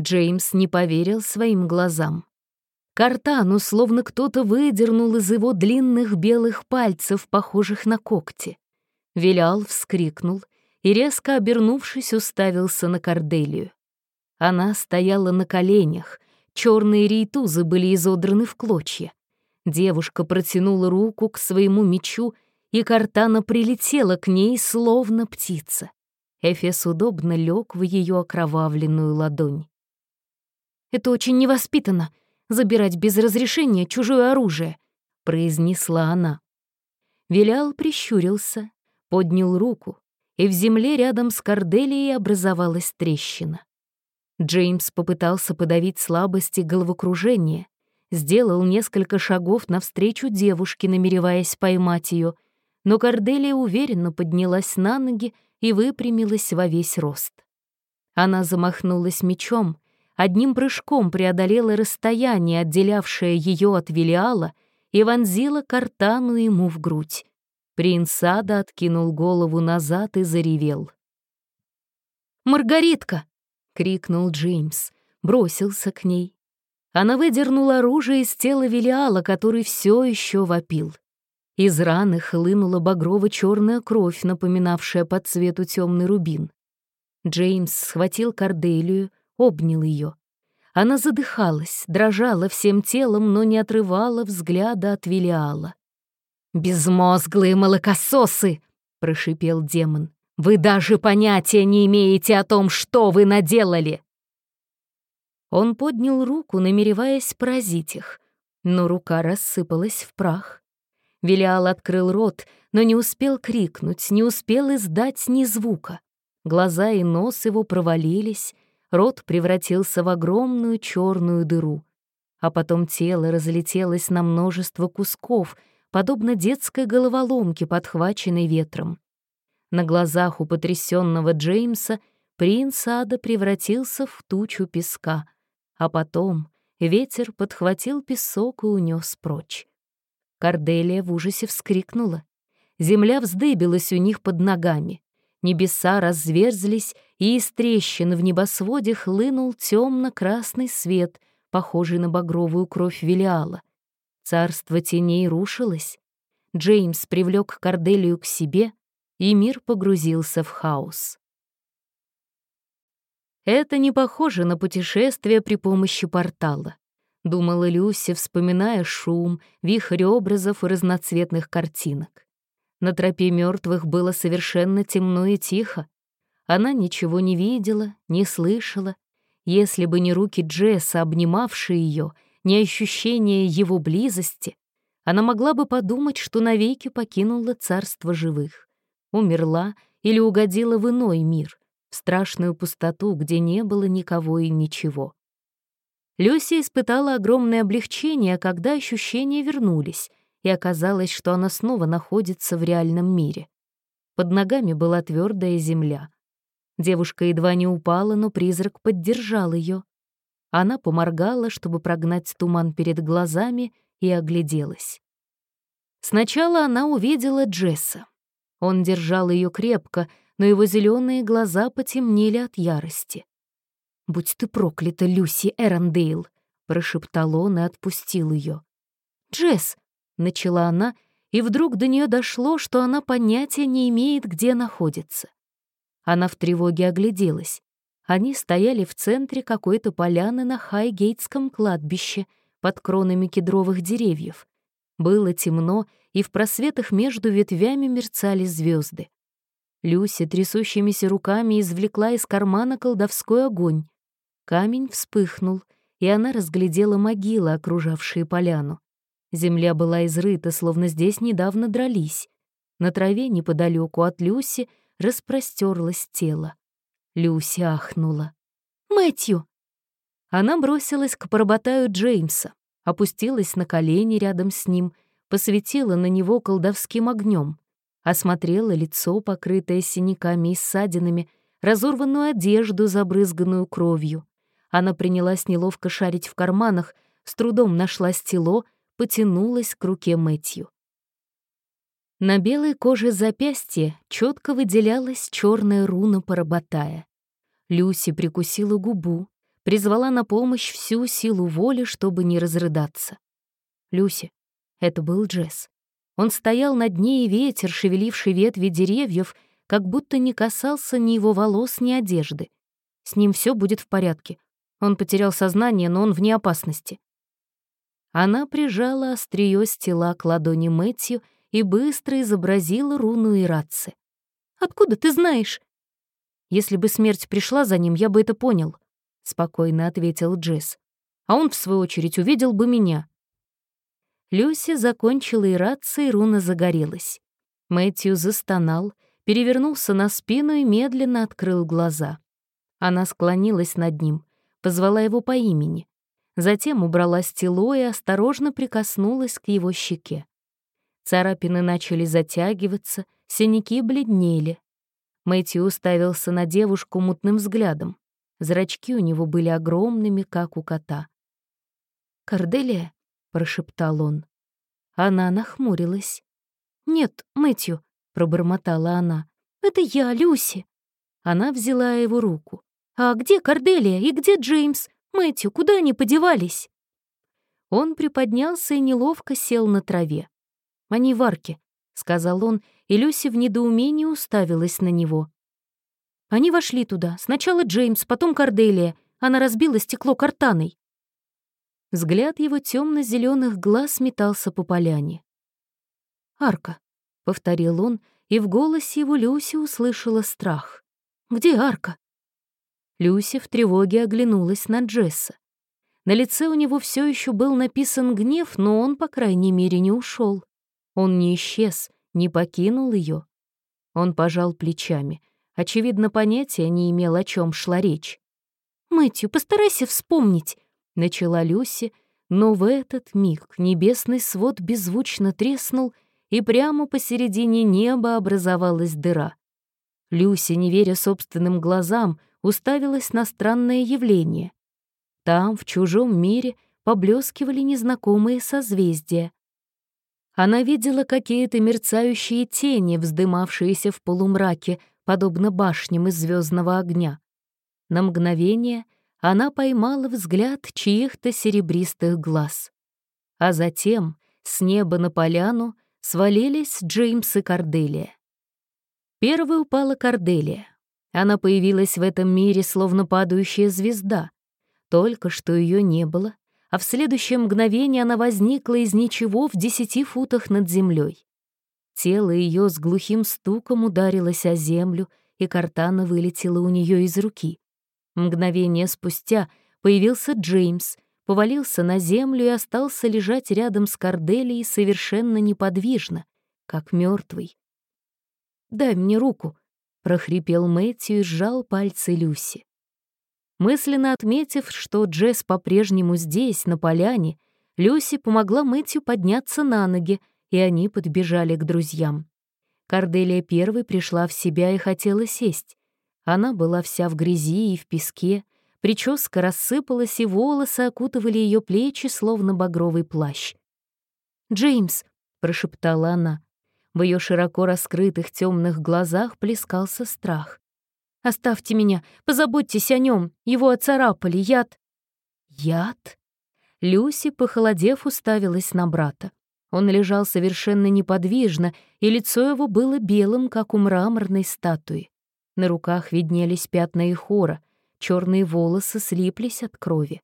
Speaker 1: Джеймс не поверил своим глазам. Картану словно кто-то выдернул из его длинных белых пальцев, похожих на когти. Вилял вскрикнул и, резко обернувшись, уставился на Корделию. Она стояла на коленях, черные рейтузы были изодраны в клочья. Девушка протянула руку к своему мечу, и картана прилетела к ней, словно птица. Эфес удобно лег в ее окровавленную ладонь. «Это очень невоспитанно — забирать без разрешения чужое оружие», — произнесла она. Вилял прищурился, поднял руку, и в земле рядом с Корделией образовалась трещина. Джеймс попытался подавить слабости головокружения, сделал несколько шагов навстречу девушке, намереваясь поймать ее, но Корделия уверенно поднялась на ноги и выпрямилась во весь рост. Она замахнулась мечом, одним прыжком преодолела расстояние, отделявшее ее от Велиала, и вонзила картану ему в грудь. Принц Ада откинул голову назад и заревел. «Маргаритка!» — крикнул Джеймс, бросился к ней. Она выдернула оружие из тела Велиала, который все еще вопил. Из раны хлынула багрово-черная кровь, напоминавшая по цвету темный рубин. Джеймс схватил Корделию, обнял ее. Она задыхалась, дрожала всем телом, но не отрывала взгляда от Велиала. «Безмозглые молокососы!» — прошипел демон. «Вы даже понятия не имеете о том, что вы наделали!» Он поднял руку, намереваясь поразить их, но рука рассыпалась в прах. Велиал открыл рот, но не успел крикнуть, не успел издать ни звука. Глаза и нос его провалились, рот превратился в огромную черную дыру. А потом тело разлетелось на множество кусков, подобно детской головоломке, подхваченной ветром. На глазах у потрясенного Джеймса принц Ада превратился в тучу песка, а потом ветер подхватил песок и унес прочь. Корделия в ужасе вскрикнула. Земля вздыбилась у них под ногами. Небеса разверзлись, и из трещин в небосводе хлынул темно-красный свет, похожий на багровую кровь Велиала. Царство теней рушилось. Джеймс привлек Корделию к себе, и мир погрузился в хаос. Это не похоже на путешествие при помощи портала, думала Люся, вспоминая шум, вихрь образов и разноцветных картинок. На тропе мертвых было совершенно темно и тихо. Она ничего не видела, не слышала. Если бы не руки Джесса, обнимавшие ее, не ощущение его близости, она могла бы подумать, что навеки покинула царство живых, умерла или угодила в иной мир, в страшную пустоту, где не было никого и ничего. Люся испытала огромное облегчение, когда ощущения вернулись — и оказалось, что она снова находится в реальном мире. Под ногами была твердая земля. Девушка едва не упала, но призрак поддержал ее. Она поморгала, чтобы прогнать туман перед глазами, и огляделась. Сначала она увидела Джесса. Он держал ее крепко, но его зеленые глаза потемнели от ярости. «Будь ты проклята, Люси Эрондейл!» — прошептал он и отпустил ее. «Джесс!» Начала она, и вдруг до нее дошло, что она понятия не имеет, где находится. Она в тревоге огляделась. Они стояли в центре какой-то поляны на Хайгейтском кладбище под кронами кедровых деревьев. Было темно, и в просветах между ветвями мерцали звезды. Люся трясущимися руками извлекла из кармана колдовской огонь. Камень вспыхнул, и она разглядела могилы, окружавшие поляну. Земля была изрыта, словно здесь недавно дрались. На траве неподалеку от Люси распростерлось тело. Люси ахнула. «Мэтью!» Она бросилась к поработаю Джеймса, опустилась на колени рядом с ним, посветила на него колдовским огнем, осмотрела лицо, покрытое синяками и ссадинами, разорванную одежду, забрызганную кровью. Она принялась неловко шарить в карманах, с трудом нашла стело потянулась к руке Мэтью. На белой коже запястья четко выделялась черная руна Парабатая. Люси прикусила губу, призвала на помощь всю силу воли, чтобы не разрыдаться. «Люси, это был Джесс. Он стоял над ней, и ветер, шевеливший ветви деревьев, как будто не касался ни его волос, ни одежды. С ним все будет в порядке. Он потерял сознание, но он вне опасности. Она прижала острие стела к ладони Мэтью и быстро изобразила руну Ирации. «Откуда ты знаешь?» «Если бы смерть пришла за ним, я бы это понял», — спокойно ответил Джесс. «А он, в свою очередь, увидел бы меня». Люси закончила ирация, и руна загорелась. Мэтью застонал, перевернулся на спину и медленно открыл глаза. Она склонилась над ним, позвала его по имени. Затем убрала стело и осторожно прикоснулась к его щеке. Царапины начали затягиваться, синяки бледнели. Мэтью уставился на девушку мутным взглядом. Зрачки у него были огромными, как у кота. «Корделия?» — прошептал он. Она нахмурилась. «Нет, Мэтью», — пробормотала она. «Это я, Люси». Она взяла его руку. «А где Корделия и где Джеймс? Мэтью, куда они подевались?» Он приподнялся и неловко сел на траве. «Они в арке», — сказал он, и Люси в недоумении уставилась на него. Они вошли туда. Сначала Джеймс, потом Корделия. Она разбила стекло картаной. Взгляд его темно зеленых глаз метался по поляне. «Арка», — повторил он, и в голосе его Люси услышала страх. «Где арка?» Люси в тревоге оглянулась на Джесса. На лице у него все еще был написан гнев, но он, по крайней мере, не ушел. Он не исчез, не покинул ее. Он пожал плечами. Очевидно, понятия не имел, о чем шла речь. «Мэтью, постарайся вспомнить», — начала Люси, но в этот миг небесный свод беззвучно треснул, и прямо посередине неба образовалась дыра. Люси, не веря собственным глазам, уставилась на странное явление. Там, в чужом мире, поблескивали незнакомые созвездия. Она видела какие-то мерцающие тени, вздымавшиеся в полумраке, подобно башням из звездного огня. На мгновение она поймала взгляд чьих-то серебристых глаз. А затем с неба на поляну свалились Джеймс и Корделия. Первой упала Корделия. Она появилась в этом мире, словно падающая звезда. Только что ее не было, а в следующее мгновение она возникла из ничего в десяти футах над землей. Тело ее с глухим стуком ударилось о землю, и картана вылетела у нее из руки. Мгновение спустя появился Джеймс, повалился на землю и остался лежать рядом с Корделией совершенно неподвижно, как мертвый. «Дай мне руку», прохрипел Мэтью и сжал пальцы Люси. Мысленно отметив, что Джесс по-прежнему здесь, на поляне, Люси помогла Мэтью подняться на ноги, и они подбежали к друзьям. Корделия первой пришла в себя и хотела сесть. Она была вся в грязи и в песке, прическа рассыпалась, и волосы окутывали ее плечи, словно багровый плащ. «Джеймс», — прошептала она, в ее широко раскрытых темных глазах плескался страх. «Оставьте меня, позаботьтесь о нем, его оцарапали, яд...» «Яд?» Люси, похолодев, уставилась на брата. Он лежал совершенно неподвижно, и лицо его было белым, как у мраморной статуи. На руках виднелись пятна и хора, черные волосы слиплись от крови.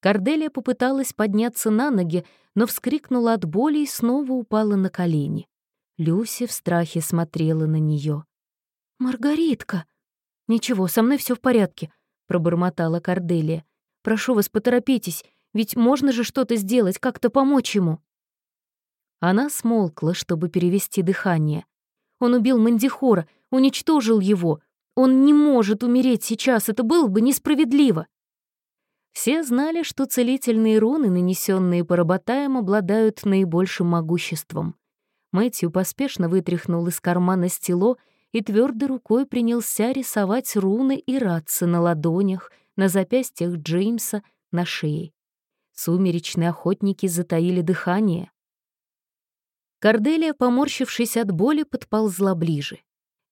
Speaker 1: Корделия попыталась подняться на ноги, но вскрикнула от боли и снова упала на колени. Люси в страхе смотрела на нее. «Маргаритка!» «Ничего, со мной все в порядке», — пробормотала Корделия. «Прошу вас, поторопитесь, ведь можно же что-то сделать, как-то помочь ему». Она смолкла, чтобы перевести дыхание. Он убил Мандихора, уничтожил его. Он не может умереть сейчас, это было бы несправедливо. Все знали, что целительные руны, нанесенные по работаям, обладают наибольшим могуществом. Мэтью поспешно вытряхнул из кармана стело и твердой рукой принялся рисовать руны и рации на ладонях, на запястьях Джеймса, на шее. Сумеречные охотники затаили дыхание. Корделия, поморщившись от боли, подползла ближе.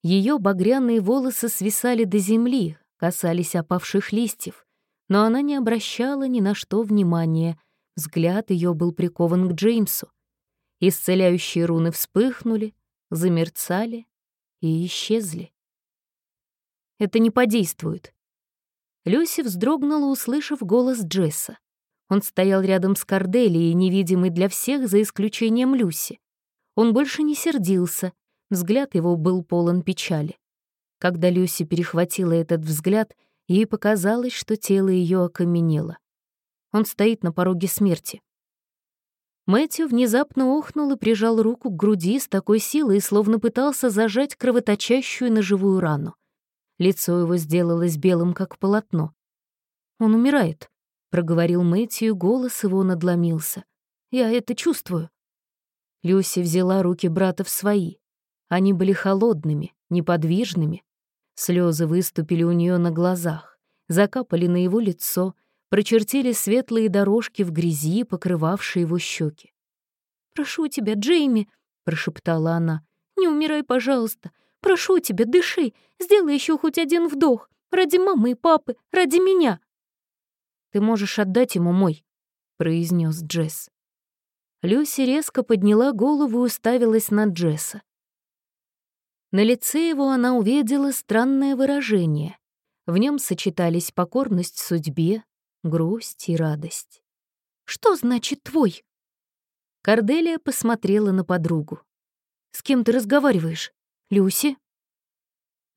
Speaker 1: Ее багряные волосы свисали до земли, касались опавших листьев, но она не обращала ни на что внимания. Взгляд ее был прикован к Джеймсу. Исцеляющие руны вспыхнули, замерцали и исчезли. Это не подействует. Люси вздрогнула, услышав голос Джесса. Он стоял рядом с Корделией, невидимый для всех, за исключением Люси. Он больше не сердился, взгляд его был полон печали. Когда Люси перехватила этот взгляд, ей показалось, что тело ее окаменело. Он стоит на пороге смерти. Мэтью внезапно охнул и прижал руку к груди с такой силой, словно пытался зажать кровоточащую ножевую рану. Лицо его сделалось белым, как полотно. Он умирает. — проговорил Мэтью, голос его надломился. «Я это чувствую». Люси взяла руки брата в свои. Они были холодными, неподвижными. Слезы выступили у нее на глазах, закапали на его лицо, прочертили светлые дорожки в грязи, покрывавшие его щеки. «Прошу тебя, Джейми», — прошептала она, — «не умирай, пожалуйста. Прошу тебя, дыши, сделай еще хоть один вдох. Ради мамы и папы, ради меня». Ты можешь отдать ему мой», — произнес Джесс. Люси резко подняла голову и уставилась на Джесса. На лице его она увидела странное выражение. В нем сочетались покорность судьбе, грусть и радость. «Что значит твой?» Корделия посмотрела на подругу. «С кем ты разговариваешь? Люси?»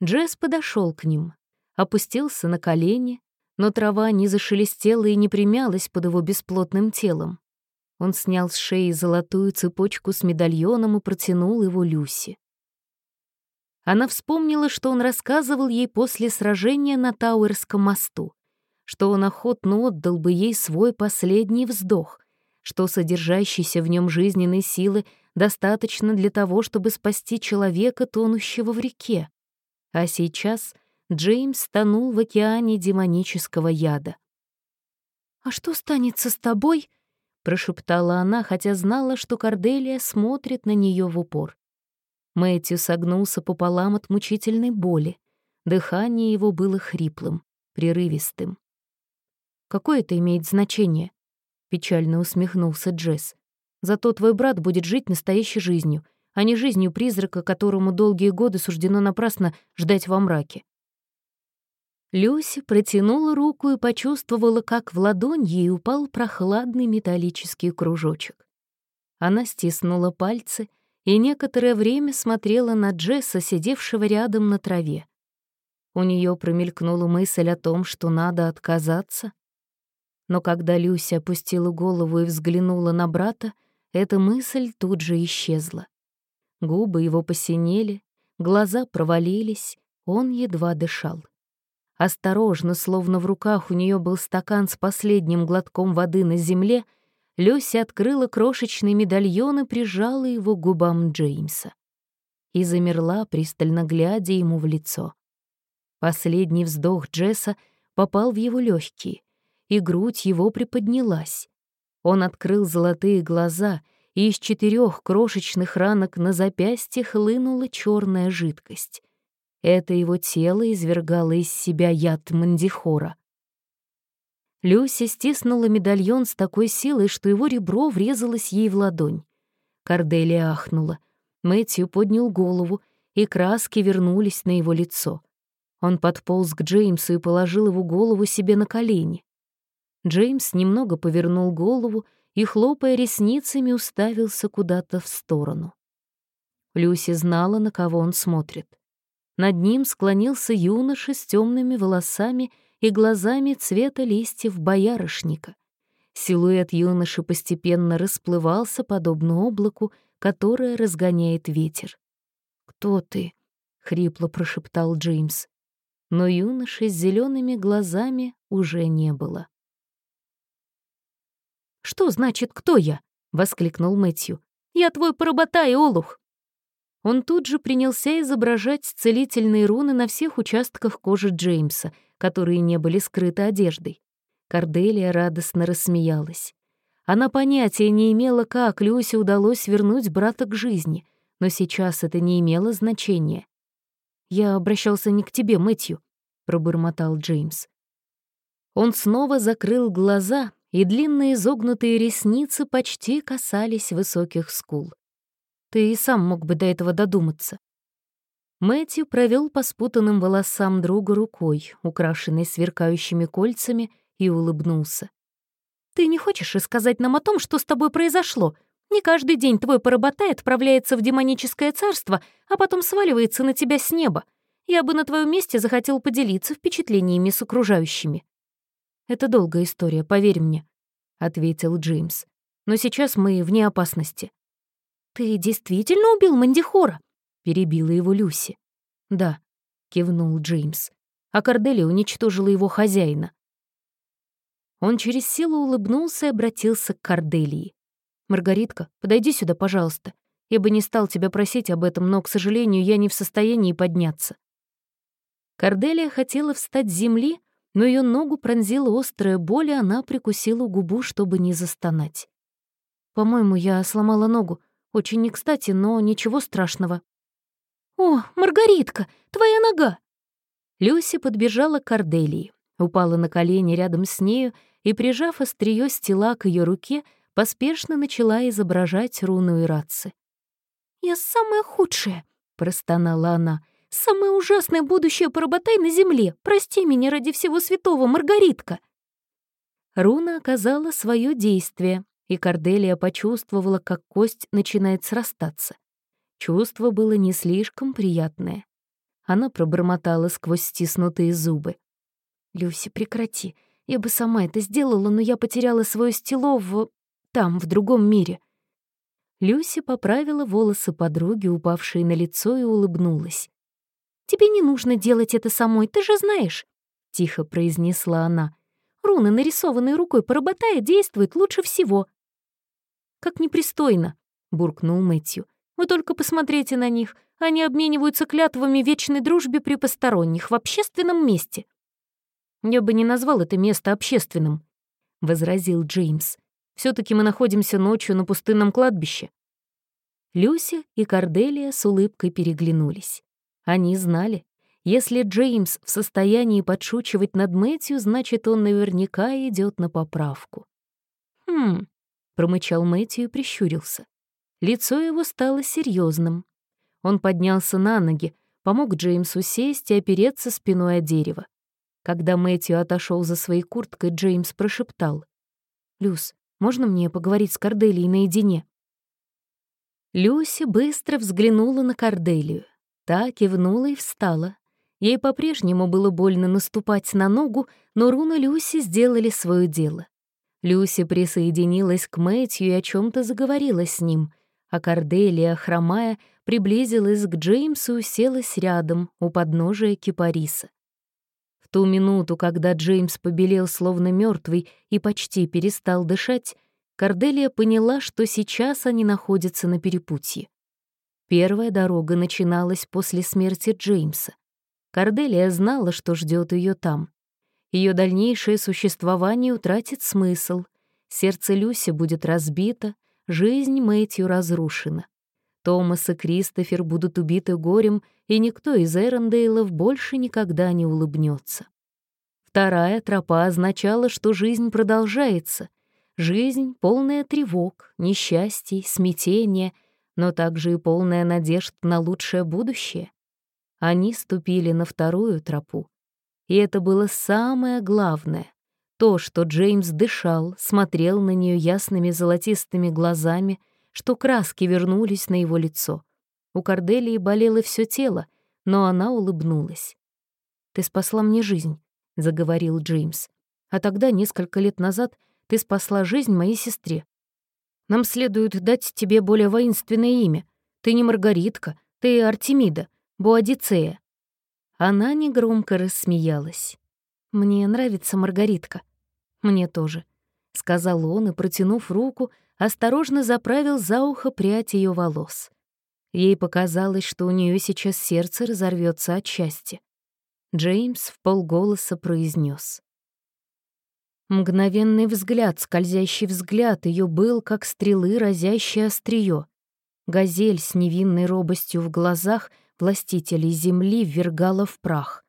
Speaker 1: Джесс подошел к ним, опустился на колени, но трава не зашелестела и не примялась под его бесплотным телом. Он снял с шеи золотую цепочку с медальоном и протянул его Люси. Она вспомнила, что он рассказывал ей после сражения на Тауэрском мосту, что он охотно отдал бы ей свой последний вздох, что содержащейся в нем жизненной силы достаточно для того, чтобы спасти человека, тонущего в реке. А сейчас Джеймс тонул в океане демонического яда. «А что станется с тобой?» — прошептала она, хотя знала, что Корделия смотрит на нее в упор. Мэтью согнулся пополам от мучительной боли. Дыхание его было хриплым, прерывистым. «Какое это имеет значение?» — печально усмехнулся Джесс. «Зато твой брат будет жить настоящей жизнью, а не жизнью призрака, которому долгие годы суждено напрасно ждать во мраке. Люси протянула руку и почувствовала, как в ладонь ей упал прохладный металлический кружочек. Она стиснула пальцы и некоторое время смотрела на Джесса, сидевшего рядом на траве. У нее промелькнула мысль о том, что надо отказаться. Но когда Люся опустила голову и взглянула на брата, эта мысль тут же исчезла. Губы его посинели, глаза провалились, он едва дышал. Осторожно, словно в руках у нее был стакан с последним глотком воды на земле, Люся открыла крошечный медальон и прижала его губам Джеймса. И замерла, пристально глядя ему в лицо. Последний вздох Джесса попал в его легкие, и грудь его приподнялась. Он открыл золотые глаза, и из четырех крошечных ранок на запястье хлынула черная жидкость. Это его тело извергало из себя яд мандихора. Люся стиснула медальон с такой силой, что его ребро врезалось ей в ладонь. Корделия ахнула. Мэтью поднял голову, и краски вернулись на его лицо. Он подполз к Джеймсу и положил его голову себе на колени. Джеймс немного повернул голову и, хлопая ресницами, уставился куда-то в сторону. Люси знала, на кого он смотрит. Над ним склонился юноша с темными волосами и глазами цвета листьев боярышника. Силуэт юноши постепенно расплывался, подобно облаку, которое разгоняет ветер. «Кто ты?» — хрипло прошептал Джеймс. Но юноши с зелеными глазами уже не было. «Что значит «кто я»?» — воскликнул Мэтью. «Я твой поработай, Олух!» Он тут же принялся изображать целительные руны на всех участках кожи Джеймса, которые не были скрыты одеждой. Корделия радостно рассмеялась. Она понятия не имела, как Люсе удалось вернуть брата к жизни, но сейчас это не имело значения. «Я обращался не к тебе, Мэтью», — пробормотал Джеймс. Он снова закрыл глаза, и длинные изогнутые ресницы почти касались высоких скул. Ты и сам мог бы до этого додуматься. Мэтью провел по спутанным волосам друга рукой, украшенной сверкающими кольцами, и улыбнулся. «Ты не хочешь рассказать нам о том, что с тобой произошло? Не каждый день твой поработай отправляется в демоническое царство, а потом сваливается на тебя с неба. Я бы на твоем месте захотел поделиться впечатлениями с окружающими». «Это долгая история, поверь мне», — ответил Джеймс. «Но сейчас мы вне опасности». «Ты действительно убил Мандихора?» — перебила его Люси. «Да», — кивнул Джеймс. А Корделия уничтожила его хозяина. Он через силу улыбнулся и обратился к Корделии. «Маргаритка, подойди сюда, пожалуйста. Я бы не стал тебя просить об этом, но, к сожалению, я не в состоянии подняться». Корделия хотела встать с земли, но ее ногу пронзила острая боль, и она прикусила губу, чтобы не застонать. «По-моему, я сломала ногу. Очень не кстати, но ничего страшного». «О, Маргаритка, твоя нога!» Люси подбежала к Корделии, упала на колени рядом с нею и, прижав острие стела к ее руке, поспешно начала изображать руну Ирации. «Я самая худшая», — простонала она, — Самое ужасное будущее поработай на земле. Прости меня ради всего святого, Маргаритка!» Руна оказала свое действие, и Корделия почувствовала, как кость начинает срастаться. Чувство было не слишком приятное. Она пробормотала сквозь стиснутые зубы. «Люси, прекрати. Я бы сама это сделала, но я потеряла свое стело в... там, в другом мире». Люси поправила волосы подруги, упавшие на лицо, и улыбнулась. Тебе не нужно делать это самой, ты же знаешь», — тихо произнесла она. «Руны, нарисованные рукой Парабатая, действуют лучше всего». «Как непристойно», — буркнул Мэтью. «Вы только посмотрите на них. Они обмениваются клятвами вечной дружбе при посторонних в общественном месте». «Я бы не назвал это место общественным», — возразил Джеймс. все таки мы находимся ночью на пустынном кладбище». Люся и Корделия с улыбкой переглянулись. Они знали, если Джеймс в состоянии подшучивать над Мэтью, значит, он наверняка идет на поправку. «Хм», — промычал Мэтью и прищурился. Лицо его стало серьезным. Он поднялся на ноги, помог Джеймсу сесть и опереться спиной о дерево. Когда Мэтью отошел за своей курткой, Джеймс прошептал. «Люс, можно мне поговорить с Корделией наедине?» Люси быстро взглянула на Корделию. Та кивнула и встала. Ей по-прежнему было больно наступать на ногу, но Руна Люси сделали свое дело. Люси присоединилась к Мэтью и о чем то заговорила с ним, а Корделия, хромая, приблизилась к Джеймсу и уселась рядом, у подножия кипариса. В ту минуту, когда Джеймс побелел словно мертвый и почти перестал дышать, Корделия поняла, что сейчас они находятся на перепутье. Первая дорога начиналась после смерти Джеймса. Корделия знала, что ждет ее там. Ее дальнейшее существование утратит смысл. Сердце Люси будет разбито, жизнь Мэтью разрушена. Томас и Кристофер будут убиты горем, и никто из Эрондейлов больше никогда не улыбнется. Вторая тропа означала, что жизнь продолжается. Жизнь, полная тревог, несчастий, смятения — но также и полная надежд на лучшее будущее. Они ступили на вторую тропу. И это было самое главное. То, что Джеймс дышал, смотрел на нее ясными золотистыми глазами, что краски вернулись на его лицо. У Корделии болело все тело, но она улыбнулась. «Ты спасла мне жизнь», — заговорил Джеймс. «А тогда, несколько лет назад, ты спасла жизнь моей сестре. Нам следует дать тебе более воинственное имя. Ты не Маргаритка, ты Артемида, Буадицея». Она негромко рассмеялась. «Мне нравится Маргаритка». «Мне тоже», — сказал он и, протянув руку, осторожно заправил за ухо прядь ее волос. Ей показалось, что у нее сейчас сердце разорвется от счастья. Джеймс в полголоса произнес: Мгновенный взгляд, скользящий взгляд ее был, как стрелы, разящие острие. Газель с невинной робостью в глазах властителей земли ввергала в прах.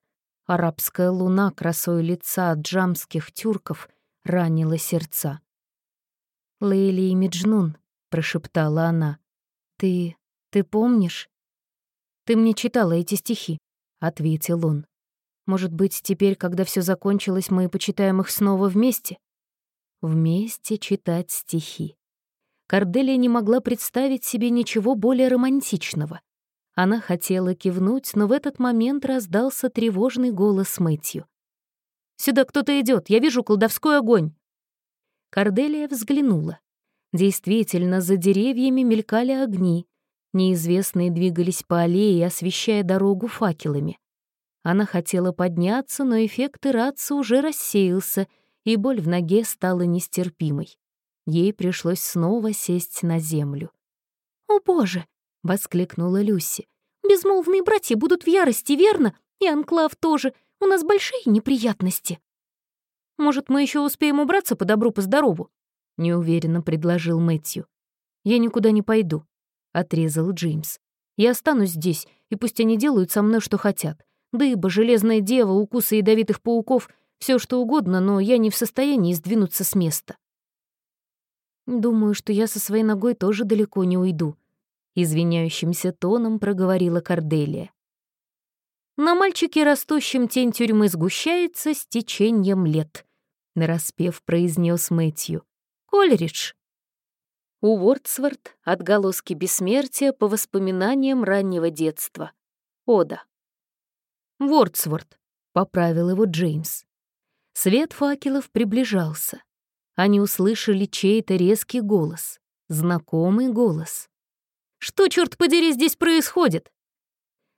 Speaker 1: Арабская луна красой лица джамских тюрков ранило сердца. «Лейли и Меджнун», — прошептала она. «Ты... ты помнишь?» «Ты мне читала эти стихи», — ответил он. «Может быть, теперь, когда все закончилось, мы почитаем их снова вместе?» Вместе читать стихи. Корделия не могла представить себе ничего более романтичного. Она хотела кивнуть, но в этот момент раздался тревожный голос Мэтью. «Сюда кто-то идет, я вижу колдовской огонь!» Корделия взглянула. Действительно, за деревьями мелькали огни. Неизвестные двигались по аллее, освещая дорогу факелами. Она хотела подняться, но эффект Ирации уже рассеялся, и боль в ноге стала нестерпимой. Ей пришлось снова сесть на землю. «О, Боже!» — воскликнула Люси. «Безмолвные братья будут в ярости, верно? И Анклав тоже. У нас большие неприятности». «Может, мы еще успеем убраться по добру, по здорову?» — неуверенно предложил Мэтью. «Я никуда не пойду», — отрезал Джеймс. «Я останусь здесь, и пусть они делают со мной, что хотят. Дыба, железная дева, укусы ядовитых пауков — все что угодно, но я не в состоянии сдвинуться с места». «Думаю, что я со своей ногой тоже далеко не уйду», — извиняющимся тоном проговорила Корделия. На мальчике растущем тень тюрьмы сгущается с течением лет, нараспев произнес Мэтью. Кольридж. У Уортсворт отголоски бессмертия по воспоминаниям раннего детства. Ода. Вордсворт, поправил его Джеймс. Свет факелов приближался. Они услышали чей-то резкий голос, знакомый голос. «Что, черт подери, здесь происходит?»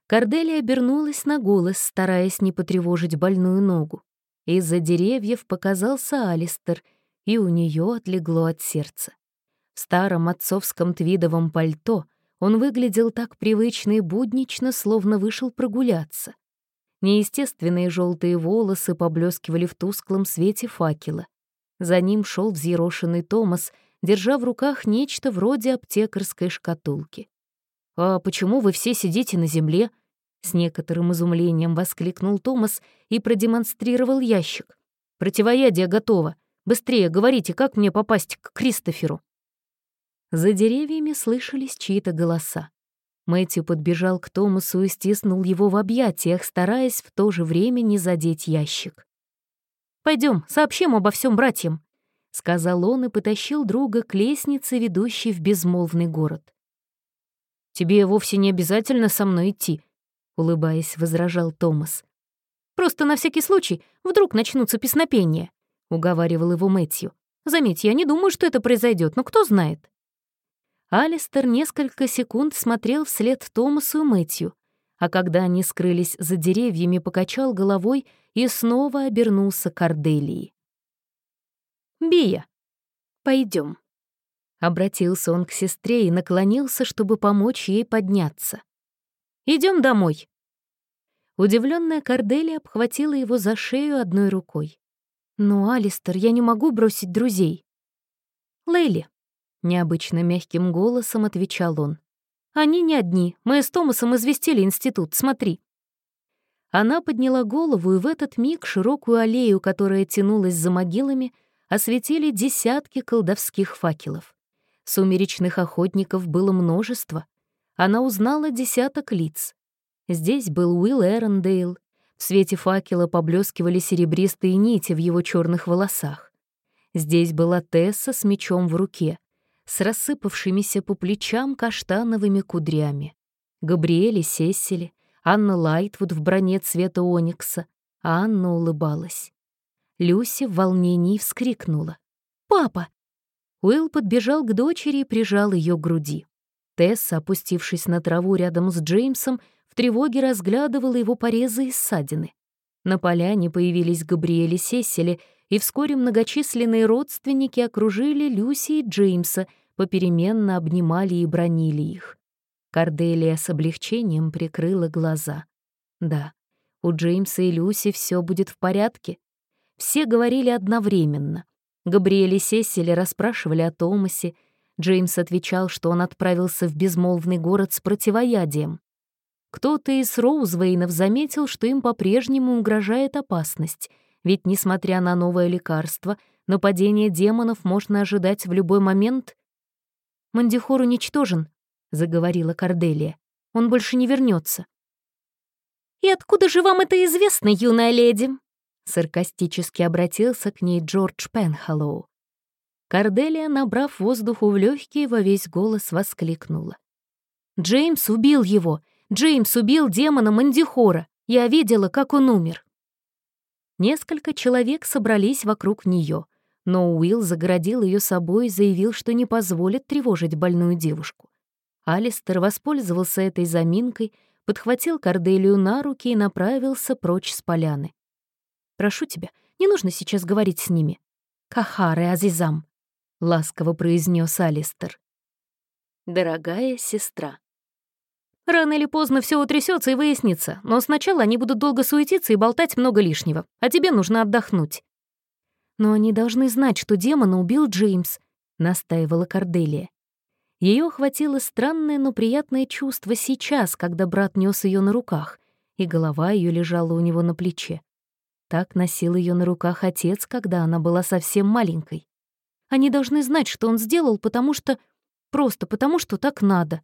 Speaker 1: Корделия обернулась на голос, стараясь не потревожить больную ногу. Из-за деревьев показался Алистер — и у нее отлегло от сердца. В старом отцовском твидовом пальто он выглядел так привычно и буднично, словно вышел прогуляться. Неестественные желтые волосы поблескивали в тусклом свете факела. За ним шел взъерошенный Томас, держа в руках нечто вроде аптекарской шкатулки. «А почему вы все сидите на земле?» С некоторым изумлением воскликнул Томас и продемонстрировал ящик. «Противоядие готово. Быстрее говорите, как мне попасть к Кристоферу?» За деревьями слышались чьи-то голоса. Мэтью подбежал к Томасу и стиснул его в объятиях, стараясь в то же время не задеть ящик. Пойдем, сообщим обо всем братьям», — сказал он и потащил друга к лестнице, ведущей в безмолвный город. «Тебе вовсе не обязательно со мной идти», — улыбаясь, возражал Томас. «Просто на всякий случай, вдруг начнутся песнопения. — уговаривал его Мэтью. «Заметь, я не думаю, что это произойдет, но кто знает». Алистер несколько секунд смотрел вслед Томасу и Мэтью, а когда они скрылись за деревьями, покачал головой и снова обернулся к Арделии. «Бия, пойдем. Обратился он к сестре и наклонился, чтобы помочь ей подняться. Идем домой». Удивленная Корделия обхватила его за шею одной рукой. «Но, Алистер, я не могу бросить друзей». «Лейли», — необычно мягким голосом отвечал он. «Они не одни. Мы с Томасом известили институт. Смотри». Она подняла голову, и в этот миг широкую аллею, которая тянулась за могилами, осветили десятки колдовских факелов. Сумеречных охотников было множество. Она узнала десяток лиц. Здесь был Уилл Эрондейл, в свете факела поблескивали серебристые нити в его черных волосах. Здесь была Тесса с мечом в руке, с рассыпавшимися по плечам каштановыми кудрями. Габриэль и Сесили, Анна Лайтвуд в броне цвета оникса, а Анна улыбалась. Люси в волнении вскрикнула. «Папа!» Уилл подбежал к дочери и прижал ее к груди. Тесса, опустившись на траву рядом с Джеймсом, тревоге разглядывала его порезы и ссадины. На поляне появились Габриэль и Сесили, и вскоре многочисленные родственники окружили Люси и Джеймса, попеременно обнимали и бронили их. Корделия с облегчением прикрыла глаза. Да, у Джеймса и Люси все будет в порядке. Все говорили одновременно. Габриэль и Сесили расспрашивали о Томасе. Джеймс отвечал, что он отправился в безмолвный город с противоядием. Кто-то из Роузвейнов заметил, что им по-прежнему угрожает опасность, ведь, несмотря на новое лекарство, Нападение демонов можно ожидать в любой момент. «Мандихор уничтожен», — заговорила Корделия. «Он больше не вернется. «И откуда же вам это известно, юная леди?» Саркастически обратился к ней Джордж Пенхаллоу. Корделия, набрав воздуху в легкие, во весь голос воскликнула. «Джеймс убил его! Джеймс убил демона Мандихора! Я видела, как он умер!» Несколько человек собрались вокруг нее, но Уилл загородил ее собой и заявил, что не позволит тревожить больную девушку. Алистер воспользовался этой заминкой, подхватил Корделию на руки и направился прочь с поляны. «Прошу тебя, не нужно сейчас говорить с ними. Кахар и Азизам», — ласково произнес Алистер. «Дорогая сестра». Рано или поздно все утрясется и выяснится, но сначала они будут долго суетиться и болтать много лишнего, а тебе нужно отдохнуть. «Но они должны знать, что демона убил Джеймс», — настаивала Корделия. Ее охватило странное, но приятное чувство сейчас, когда брат нес ее на руках, и голова ее лежала у него на плече. Так носил ее на руках отец, когда она была совсем маленькой. Они должны знать, что он сделал, потому что... Просто потому, что так надо.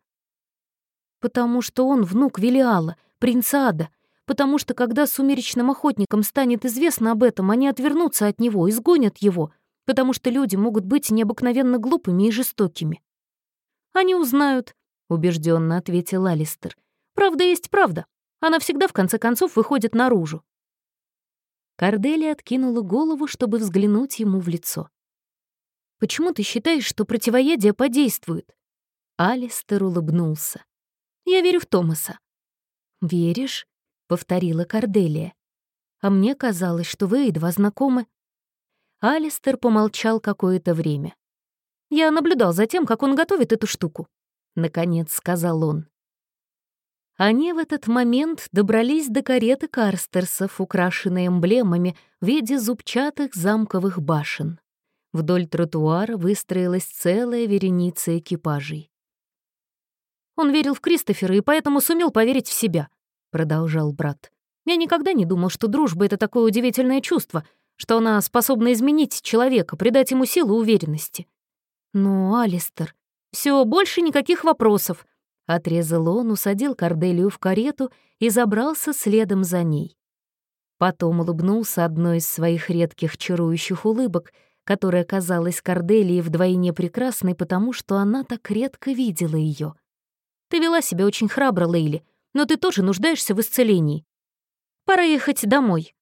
Speaker 1: Потому что он внук Велиала, принца Ада. Потому что, когда сумеречным охотникам станет известно об этом, они отвернутся от него, изгонят его, потому что люди могут быть необыкновенно глупыми и жестокими. «Они узнают», — убежденно ответил Алистер. «Правда есть правда. Она всегда, в конце концов, выходит наружу. Кордели откинула голову, чтобы взглянуть ему в лицо. «Почему ты считаешь, что противоядие подействует?» Алистер улыбнулся. «Я верю в Томаса». «Веришь?» — повторила Корделия. «А мне казалось, что вы едва знакомы». Алистер помолчал какое-то время. «Я наблюдал за тем, как он готовит эту штуку», — наконец сказал он. Они в этот момент добрались до кареты Карстерсов, украшенной эмблемами в виде зубчатых замковых башен. Вдоль тротуара выстроилась целая вереница экипажей. «Он верил в Кристофера и поэтому сумел поверить в себя», — продолжал брат. «Я никогда не думал, что дружба — это такое удивительное чувство, что она способна изменить человека, придать ему силу уверенности. Но, Алистер, все больше никаких вопросов», Отрезал он, усадил Корделию в карету и забрался следом за ней. Потом улыбнулся одной из своих редких чарующих улыбок, которая казалась Корделии вдвойне прекрасной, потому что она так редко видела ее. «Ты вела себя очень храбро, Лейли, но ты тоже нуждаешься в исцелении. Пора ехать домой».